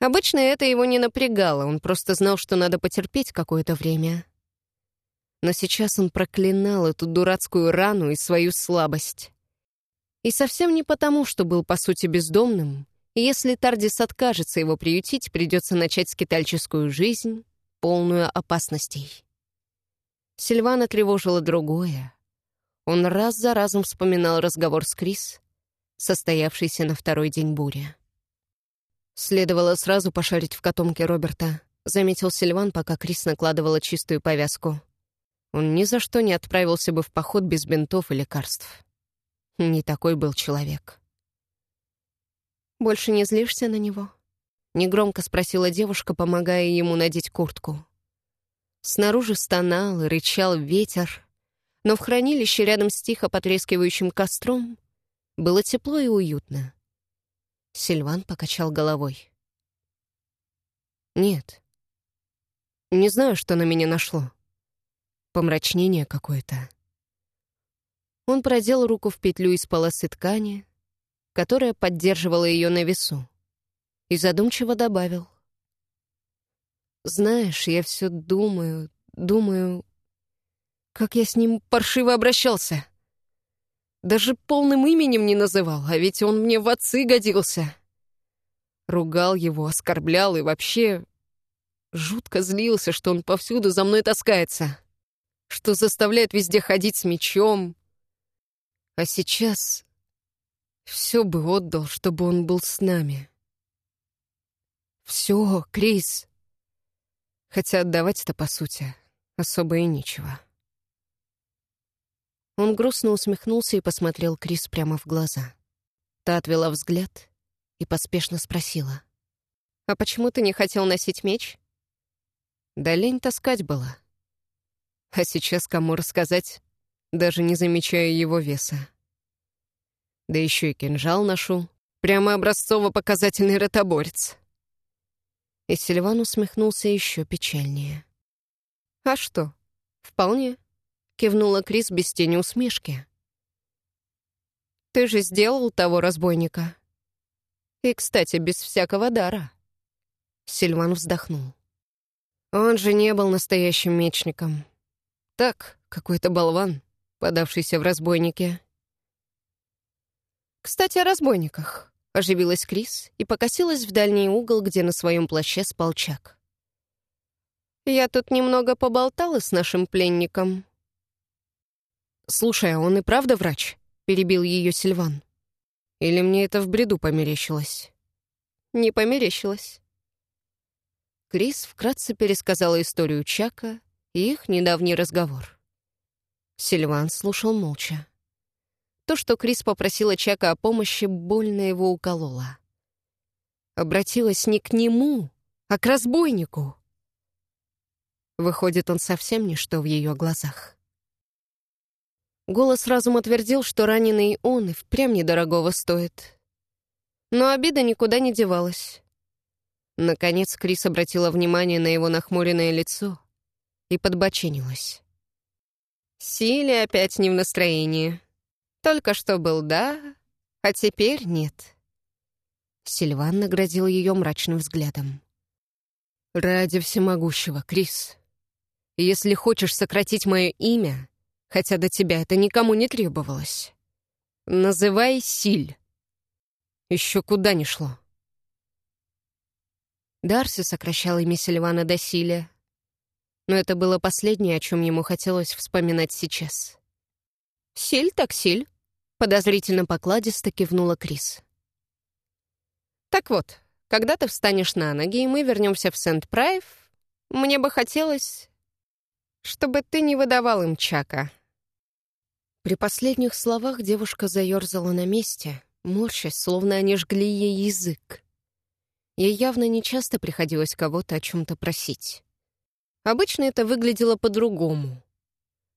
Обычно это его не напрягало, он просто знал, что надо потерпеть какое-то время. Но сейчас он проклинал эту дурацкую рану и свою слабость. И совсем не потому, что был, по сути, бездомным. если Тардис откажется его приютить, придется начать скитальческую жизнь, полную опасностей. Сильвана тревожило другое. Он раз за разом вспоминал разговор с Крис, состоявшийся на второй день бури. Следовало сразу пошарить в котомке Роберта, заметил Сильван, пока Крис накладывала чистую повязку. Он ни за что не отправился бы в поход без бинтов и лекарств. Не такой был человек. «Больше не злишься на него?» — негромко спросила девушка, помогая ему надеть куртку. Снаружи стонал и рычал ветер, но в хранилище рядом с тихо потрескивающим костром было тепло и уютно. Сильван покачал головой. «Нет. Не знаю, что на меня нашло. Помрачнение какое-то». Он продел руку в петлю из полосы ткани, которая поддерживала ее на весу, и задумчиво добавил. «Знаешь, я все думаю, думаю, как я с ним паршиво обращался. Даже полным именем не называл, а ведь он мне в отцы годился. Ругал его, оскорблял и вообще жутко злился, что он повсюду за мной таскается, что заставляет везде ходить с мечом, а сейчас все бы отдал, чтобы он был с нами. Все, Крис. Хотя отдавать-то, по сути, особо и нечего. Он грустно усмехнулся и посмотрел Крис прямо в глаза. Та отвела взгляд и поспешно спросила. «А почему ты не хотел носить меч?» «Да лень таскать было. А сейчас кому рассказать?» даже не замечая его веса. Да еще и кинжал ношу. Прямо образцово-показательный ротоборец. И Сильван усмехнулся еще печальнее. «А что? Вполне», — кивнула Крис без тени усмешки. «Ты же сделал того разбойника. И, кстати, без всякого дара». Сильван вздохнул. Он же не был настоящим мечником. Так, какой-то болван подавшийся в разбойники. «Кстати, о разбойниках», — оживилась Крис и покосилась в дальний угол, где на своем плаще спал Чак. Я тут немного поболтала с нашим пленником. «Слушай, а он и правда врач?» — перебил ее Сильван. «Или мне это в бреду померещилось?» «Не померещилось». Крис вкратце пересказала историю Чака и их недавний разговор. Сильван слушал молча. То, что Крис попросила Чака о помощи, больно его укололо. Обратилась не к нему, а к разбойнику. Выходит, он совсем ничто в ее глазах. Голос разума твердил, что раненый он и впрямь недорогого стоит. Но обида никуда не девалась. Наконец Крис обратила внимание на его нахмуренное лицо и подбоченилась. Силе опять не в настроении. Только что был «да», а теперь нет. Сильван наградил ее мрачным взглядом. «Ради всемогущего, Крис, если хочешь сократить мое имя, хотя до тебя это никому не требовалось, называй Силь. Еще куда ни шло». Дарси сокращал имя Сильвана до Силя, но это было последнее, о чем ему хотелось вспоминать сейчас. «Силь так силь», — подозрительно покладисто кивнула Крис. «Так вот, когда ты встанешь на ноги, и мы вернемся в Сент-Прайв, мне бы хотелось, чтобы ты не выдавал им Чака». При последних словах девушка заерзала на месте, морщась, словно они жгли ей язык. Ей явно нечасто приходилось кого-то о чем-то просить. Обычно это выглядело по-другому.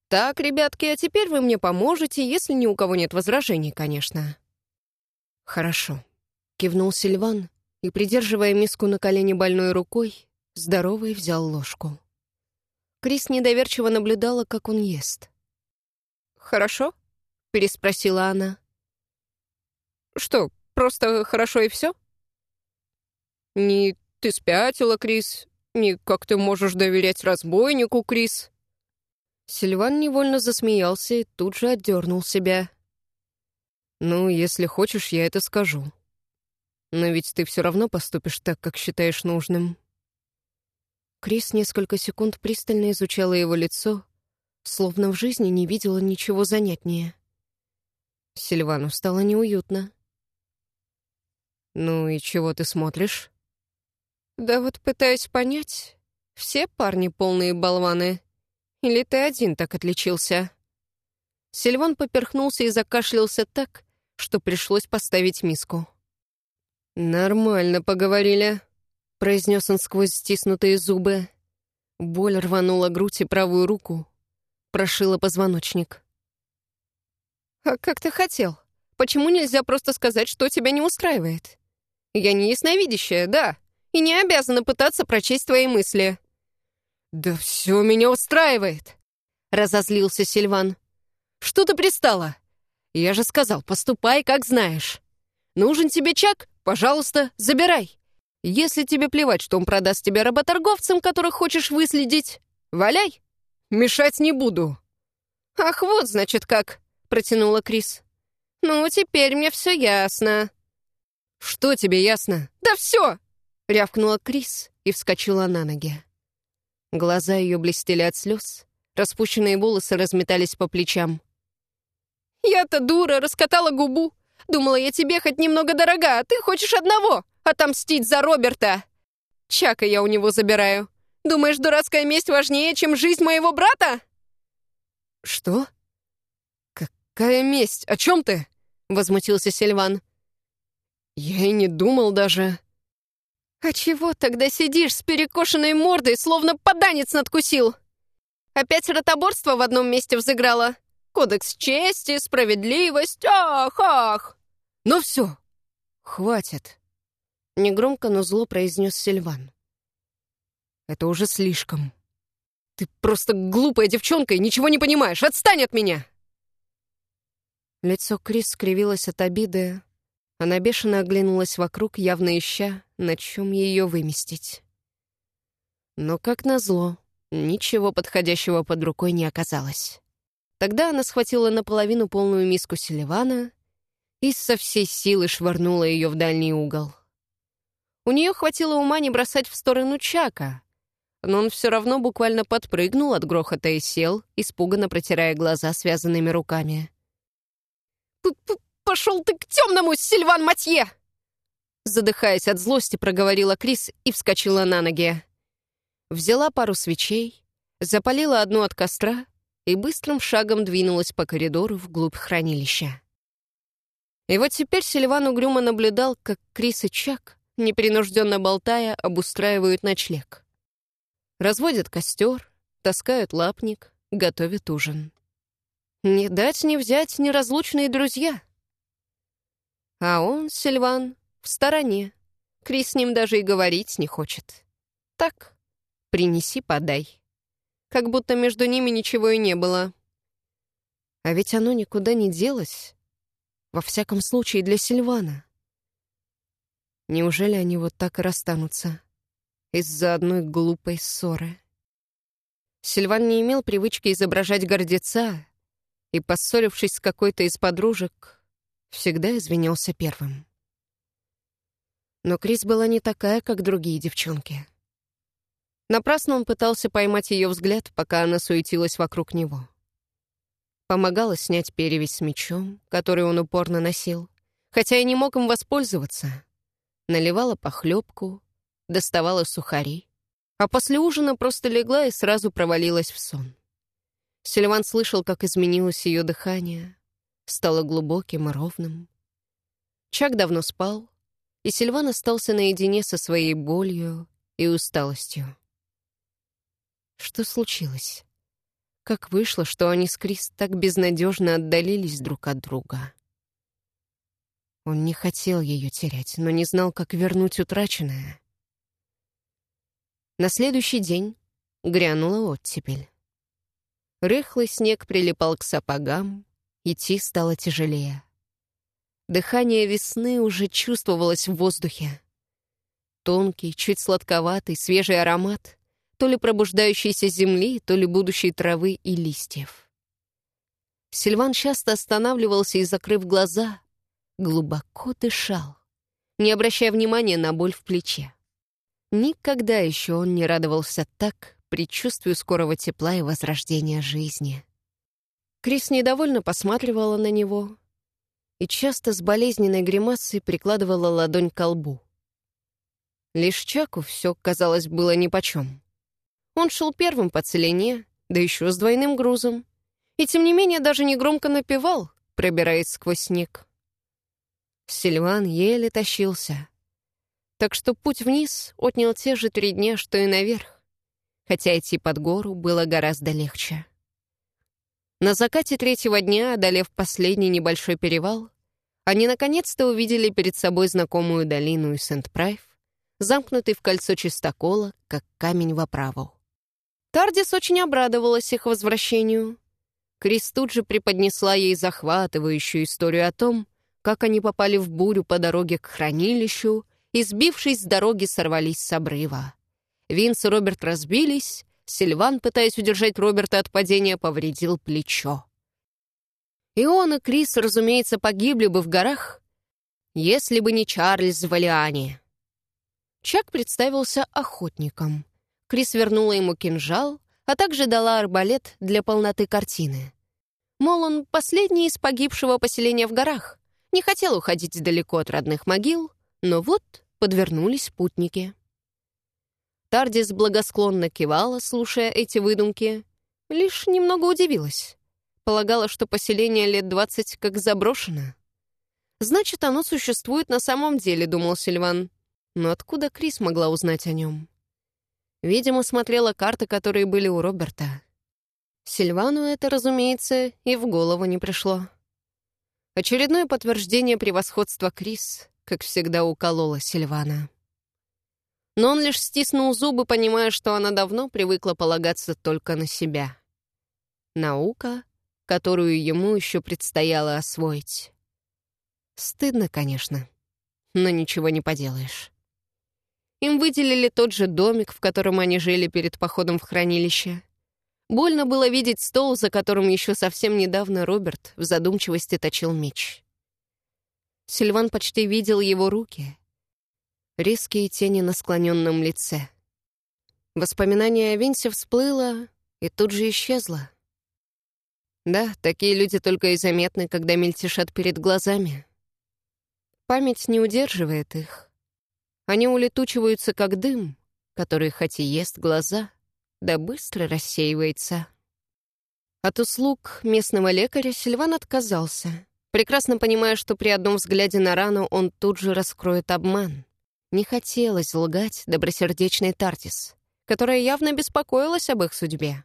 «Так, ребятки, а теперь вы мне поможете, если ни у кого нет возражений, конечно». «Хорошо», — кивнул Сильван и, придерживая миску на колени больной рукой, здоровый взял ложку. Крис недоверчиво наблюдала, как он ест. «Хорошо?» — переспросила она. «Что, просто хорошо и все?» «Не ты спятила, Крис, не как ты можешь доверять разбойнику, Крис?» Сильван невольно засмеялся и тут же отдернул себя. «Ну, если хочешь, я это скажу. Но ведь ты все равно поступишь так, как считаешь нужным». Крис несколько секунд пристально изучала его лицо, словно в жизни не видела ничего занятнее. Сильвану стало неуютно. «Ну и чего ты смотришь?» «Да вот пытаюсь понять, все парни полные болваны. Или ты один так отличился?» Сильван поперхнулся и закашлялся так, что пришлось поставить миску. «Нормально поговорили», — произнес он сквозь стиснутые зубы. Боль рванула грудь и правую руку, прошила позвоночник. «А как ты хотел? Почему нельзя просто сказать, что тебя не устраивает? Я не ясновидящая, да, и не обязана пытаться прочесть твои мысли». «Да все меня устраивает», — разозлился Сильван. «Что ты пристала? Я же сказал, поступай, как знаешь. Нужен тебе чак? Пожалуйста, забирай. Если тебе плевать, что он продаст тебя работорговцам, которых хочешь выследить, валяй. Мешать не буду». «Ах, вот, значит, как», — протянула Крис. «Ну, теперь мне все ясно». «Что тебе ясно?» «Да все!» — рявкнула Крис и вскочила на ноги. Глаза ее блестели от слез, распущенные волосы разметались по плечам. «Я-то дура, раскатала губу. Думала, я тебе хоть немного дорога, а ты хочешь одного — отомстить за Роберта. Чака я у него забираю. Думаешь, дурацкая месть важнее, чем жизнь моего брата?» «Что? Какая месть? О чем ты?» — возмутился Сильван. «Я и не думал даже...» «А чего тогда сидишь с перекошенной мордой, словно поданец надкусил? Опять ротоборство в одном месте взыграло? Кодекс чести, справедливость, ах, ах!» «Ну все, хватит!» Негромко, но зло произнес Сильван. «Это уже слишком. Ты просто глупая девчонка и ничего не понимаешь. Отстань от меня!» Лицо Крис скривилось от обиды, она бешено оглянулась вокруг, явно ища, на чем ее выместить. Но, как назло, ничего подходящего под рукой не оказалось. Тогда она схватила наполовину полную миску селивана и со всей силы швырнула ее в дальний угол. У нее хватило ума не бросать в сторону Чака. но он все равно буквально подпрыгнул от грохота и сел, испуганно протирая глаза связанными руками. П -п «Пошел ты к темному, Сильван Матье!» Задыхаясь от злости, проговорила Крис и вскочила на ноги. Взяла пару свечей, запалила одну от костра и быстрым шагом двинулась по коридору вглубь хранилища. И вот теперь Сильван угрюмо наблюдал, как Крис и Чак, непринужденно болтая, обустраивают ночлег. Разводят костер, таскают лапник, готовят ужин. Не дать не взять неразлучные друзья. А он, Сильван, в стороне. Крис с ним даже и говорить не хочет. Так, принеси, подай. Как будто между ними ничего и не было. А ведь оно никуда не делось. Во всяком случае, для Сильвана. Неужели они вот так и расстанутся? из-за одной глупой ссоры. Сильван не имел привычки изображать гордеца, и, поссорившись с какой-то из подружек, всегда извинялся первым. Но Крис была не такая, как другие девчонки. Напрасно он пытался поймать ее взгляд, пока она суетилась вокруг него. Помогала снять перевязь с мечом, который он упорно носил, хотя и не мог им воспользоваться. Наливала похлебку, доставала сухари, а после ужина просто легла и сразу провалилась в сон. Сильван слышал, как изменилось ее дыхание, стало глубоким и ровным. Чак давно спал, и Сильван остался наедине со своей болью и усталостью. Что случилось? Как вышло, что они с Крис так безнадежно отдалились друг от друга? Он не хотел ее терять, но не знал, как вернуть утраченное. На следующий день грянула оттепель. Рыхлый снег прилипал к сапогам, идти стало тяжелее. Дыхание весны уже чувствовалось в воздухе. Тонкий, чуть сладковатый, свежий аромат, то ли пробуждающейся земли, то ли будущей травы и листьев. Сильван часто останавливался и, закрыв глаза, глубоко дышал, не обращая внимания на боль в плече. Никогда еще он не радовался так предчувствию скорого тепла и возрождения жизни. Крис недовольно посматривала на него и часто с болезненной гримасой прикладывала ладонь к лбу. Лишь Чаку все, казалось, было нипочем. Он шел первым по целине, да еще с двойным грузом, и тем не менее даже негромко напевал, пробираясь сквозь снег. Сильван еле тащился — так что путь вниз отнял те же три дня, что и наверх, хотя идти под гору было гораздо легче. На закате третьего дня, одолев последний небольшой перевал, они наконец-то увидели перед собой знакомую долину и Сент-Прайв, замкнутый в кольцо чистокола, как камень в оправу. Тардис очень обрадовалась их возвращению. Крис тут же преподнесла ей захватывающую историю о том, как они попали в бурю по дороге к хранилищу и, сбившись с дороги, сорвались с обрыва. Винс и Роберт разбились, Сильван, пытаясь удержать Роберта от падения, повредил плечо. И он, и Крис, разумеется, погибли бы в горах, если бы не Чарльз в Валиане. Чак представился охотником. Крис вернула ему кинжал, а также дала арбалет для полноты картины. Мол, он последний из погибшего поселения в горах, не хотел уходить далеко от родных могил, но вот подвернулись путники. Тардис благосклонно кивала, слушая эти выдумки, лишь немного удивилась. Полагала, что поселение лет двадцать как заброшено. «Значит, оно существует на самом деле», — думал Сильван. Но откуда Крис могла узнать о нем? Видимо, смотрела карты, которые были у Роберта. Сильвану это, разумеется, и в голову не пришло. Очередное подтверждение превосходства Крис как всегда уколола Сильвана. Но он лишь стиснул зубы, понимая, что она давно привыкла полагаться только на себя. Наука, которую ему еще предстояло освоить. Стыдно, конечно, но ничего не поделаешь. Им выделили тот же домик, в котором они жили перед походом в хранилище. Больно было видеть стол, за которым еще совсем недавно Роберт в задумчивости точил меч. Сильван почти видел его руки. Резкие тени на склоненном лице. Воспоминание о Винсе всплыло и тут же исчезло. Да, такие люди только и заметны, когда мельтешат перед глазами. Память не удерживает их. Они улетучиваются, как дым, который хоть и ест глаза, да быстро рассеивается. От услуг местного лекаря Сильван отказался, прекрасно понимая, что при одном взгляде на рану он тут же раскроет обман. Не хотелось лгать добросердечный Тартис, которая явно беспокоилась об их судьбе.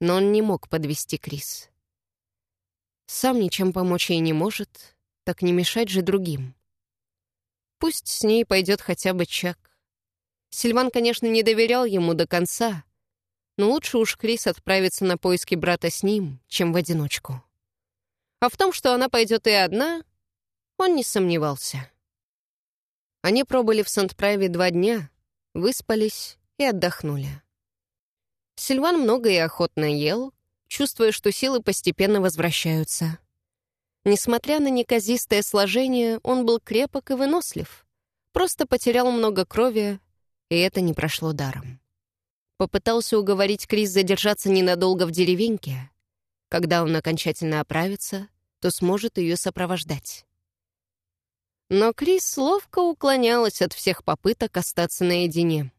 Но он не мог подвести Крис. Сам ничем помочь ей не может, так не мешать же другим. Пусть с ней пойдет хотя бы Чак. Сильван, конечно, не доверял ему до конца, но лучше уж Крис отправиться на поиски брата с ним, чем в одиночку. А в том, что она пойдет и одна, он не сомневался. Они пробыли в Сент-Прайве два дня, выспались и отдохнули. Сильван много и охотно ел, чувствуя, что силы постепенно возвращаются. Несмотря на неказистое сложение, он был крепок и вынослив. Просто потерял много крови, и это не прошло даром. Попытался уговорить Крис задержаться ненадолго в деревеньке. Когда он окончательно оправится, то сможет ее сопровождать. Но Крис ловко уклонялась от всех попыток остаться наедине.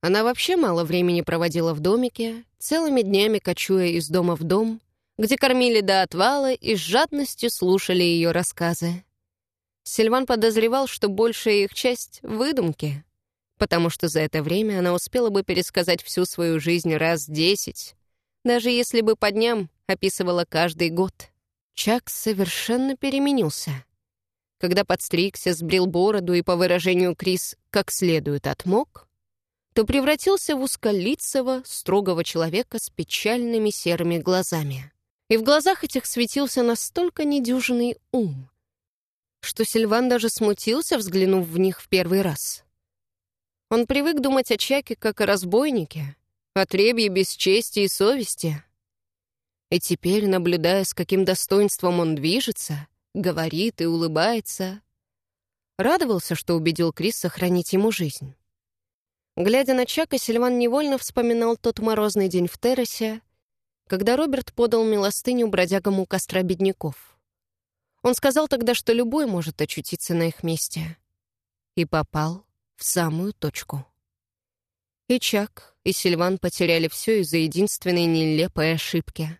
Она вообще мало времени проводила в домике, целыми днями кочуя из дома в дом, где кормили до отвала и с жадностью слушали ее рассказы. Сильван подозревал, что большая их часть — выдумки, потому что за это время она успела бы пересказать всю свою жизнь раз десять, даже если бы по дням описывала каждый год. Чак совершенно переменился. Когда подстригся, сбрил бороду и, по выражению Крис, как следует отмок, то превратился в узколицего, строгого человека с печальными серыми глазами и в глазах этих светился настолько недюжинный ум, что Сильван даже смутился, взглянув в них в первый раз. Он привык думать о Чаке как о разбойнике, о требье без чести и совести. И теперь, наблюдая, с каким достоинством он движется, говорит и улыбается, радовался, что убедил Крис сохранить ему жизнь. Глядя на Чака, Сильван невольно вспоминал тот морозный день в террасе, когда Роберт подал милостыню бродягам у костра бедняков. Он сказал тогда, что любой может очутиться на их месте. И попал в самую точку. И Чак, и Сильван потеряли все из-за единственной нелепой ошибки.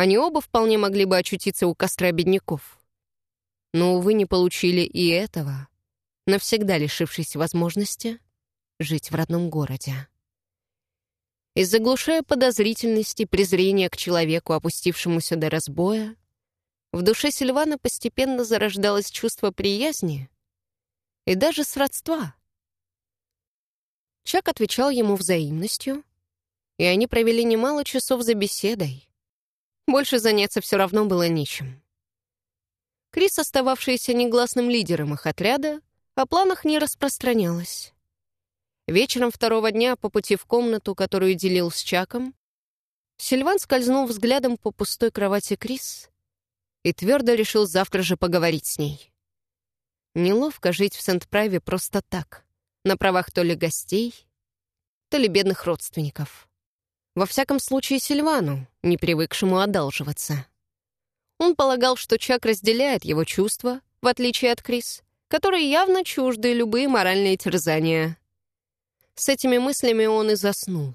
Они оба вполне могли бы очутиться у костра бедняков. Но, увы, не получили и этого, навсегда лишившись возможности жить в родном городе и, заглушая подозрительность и презрение к человеку, опустившемуся до разбоя, в душе Сильвана постепенно зарождалось чувство приязни и даже сродства. Чак отвечал ему взаимностью, и они провели немало часов за беседой. Больше заняться все равно было нечем. Крис, остававшийся негласным лидером их отряда, о планах не распространялась. Вечером второго дня по пути в комнату, которую делил с Чаком, Сильван скользнул взглядом по пустой кровати Крис и твердо решил завтра же поговорить с ней. Неловко жить в Сент-Прайве просто так, на правах то ли гостей, то ли бедных родственников. Во всяком случае, Сильвану, не привыкшему одалживаться. Он полагал, что Чак разделяет его чувства, в отличие от Крис, которые явно чужды любые моральные терзания. С этими мыслями он и заснул,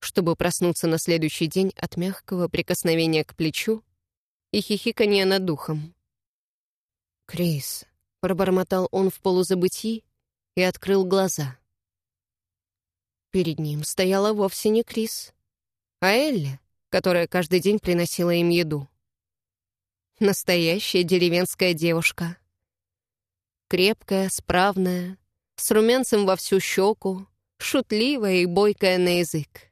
чтобы проснуться на следующий день от мягкого прикосновения к плечу и хихикания над духом. «Крис», — пробормотал он в полузабытии и открыл глаза. Перед ним стояла вовсе не Крис, а Элли, которая каждый день приносила им еду. Настоящая деревенская девушка. Крепкая, справная, с румянцем во всю щеку, шутливая и бойкая на язык.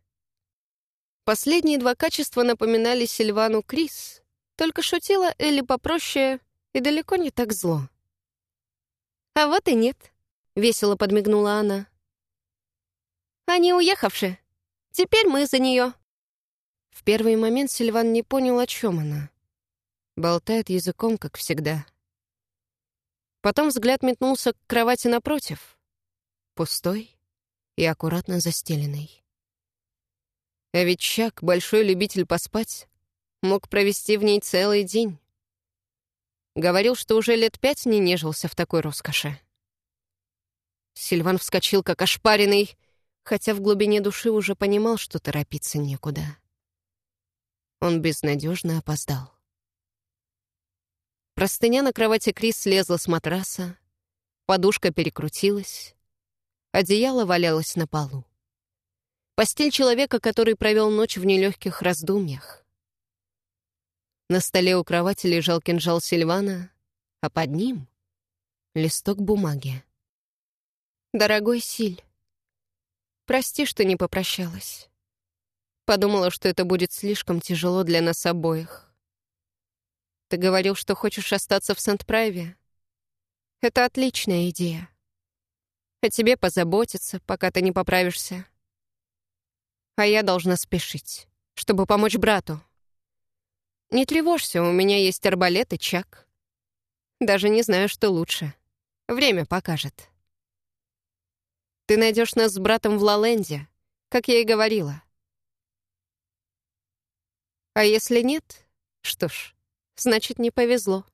Последние два качества напоминали Сильвану Крис, только шутила Элли попроще и далеко не так зло. «А вот и нет», — весело подмигнула она. «Они уехавши. Теперь мы за нее». В первый момент Сильван не понял, о чем она. Болтает языком, как всегда. Потом взгляд метнулся к кровати напротив. Пустой, и аккуратно застеленной. А ведь Чак, большой любитель поспать, мог провести в ней целый день. Говорил, что уже лет пять не нежился в такой роскоши. Сильван вскочил, как ошпаренный, хотя в глубине души уже понимал, что торопиться некуда. Он безнадежно опоздал. Простыня на кровати Крис слезла с матраса, подушка перекрутилась, одеяло валялось на полу. Постель человека, который провел ночь в нелегких раздумьях. На столе у кровати лежал кинжал Сильвана, а под ним — листок бумаги. «Дорогой Силь, прости, что не попрощалась. Подумала, что это будет слишком тяжело для нас обоих. Ты говорил, что хочешь остаться в Сент-Прайве. Это отличная идея. О тебе позаботиться, пока ты не поправишься а я должна спешить, чтобы помочь брату. Не тревожься, у меня есть арбалет и чак. Даже не знаю, что лучше. Время покажет. Ты найдешь нас с братом в Лаленде, как я и говорила. А если нет, что ж, значит, не повезло.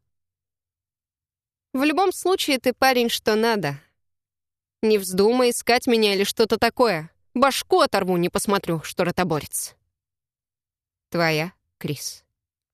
В любом случае, ты парень, что надо. Не вздумай искать меня или что-то такое. Башку оторву, не посмотрю, что ротоборец. Твоя, Крис.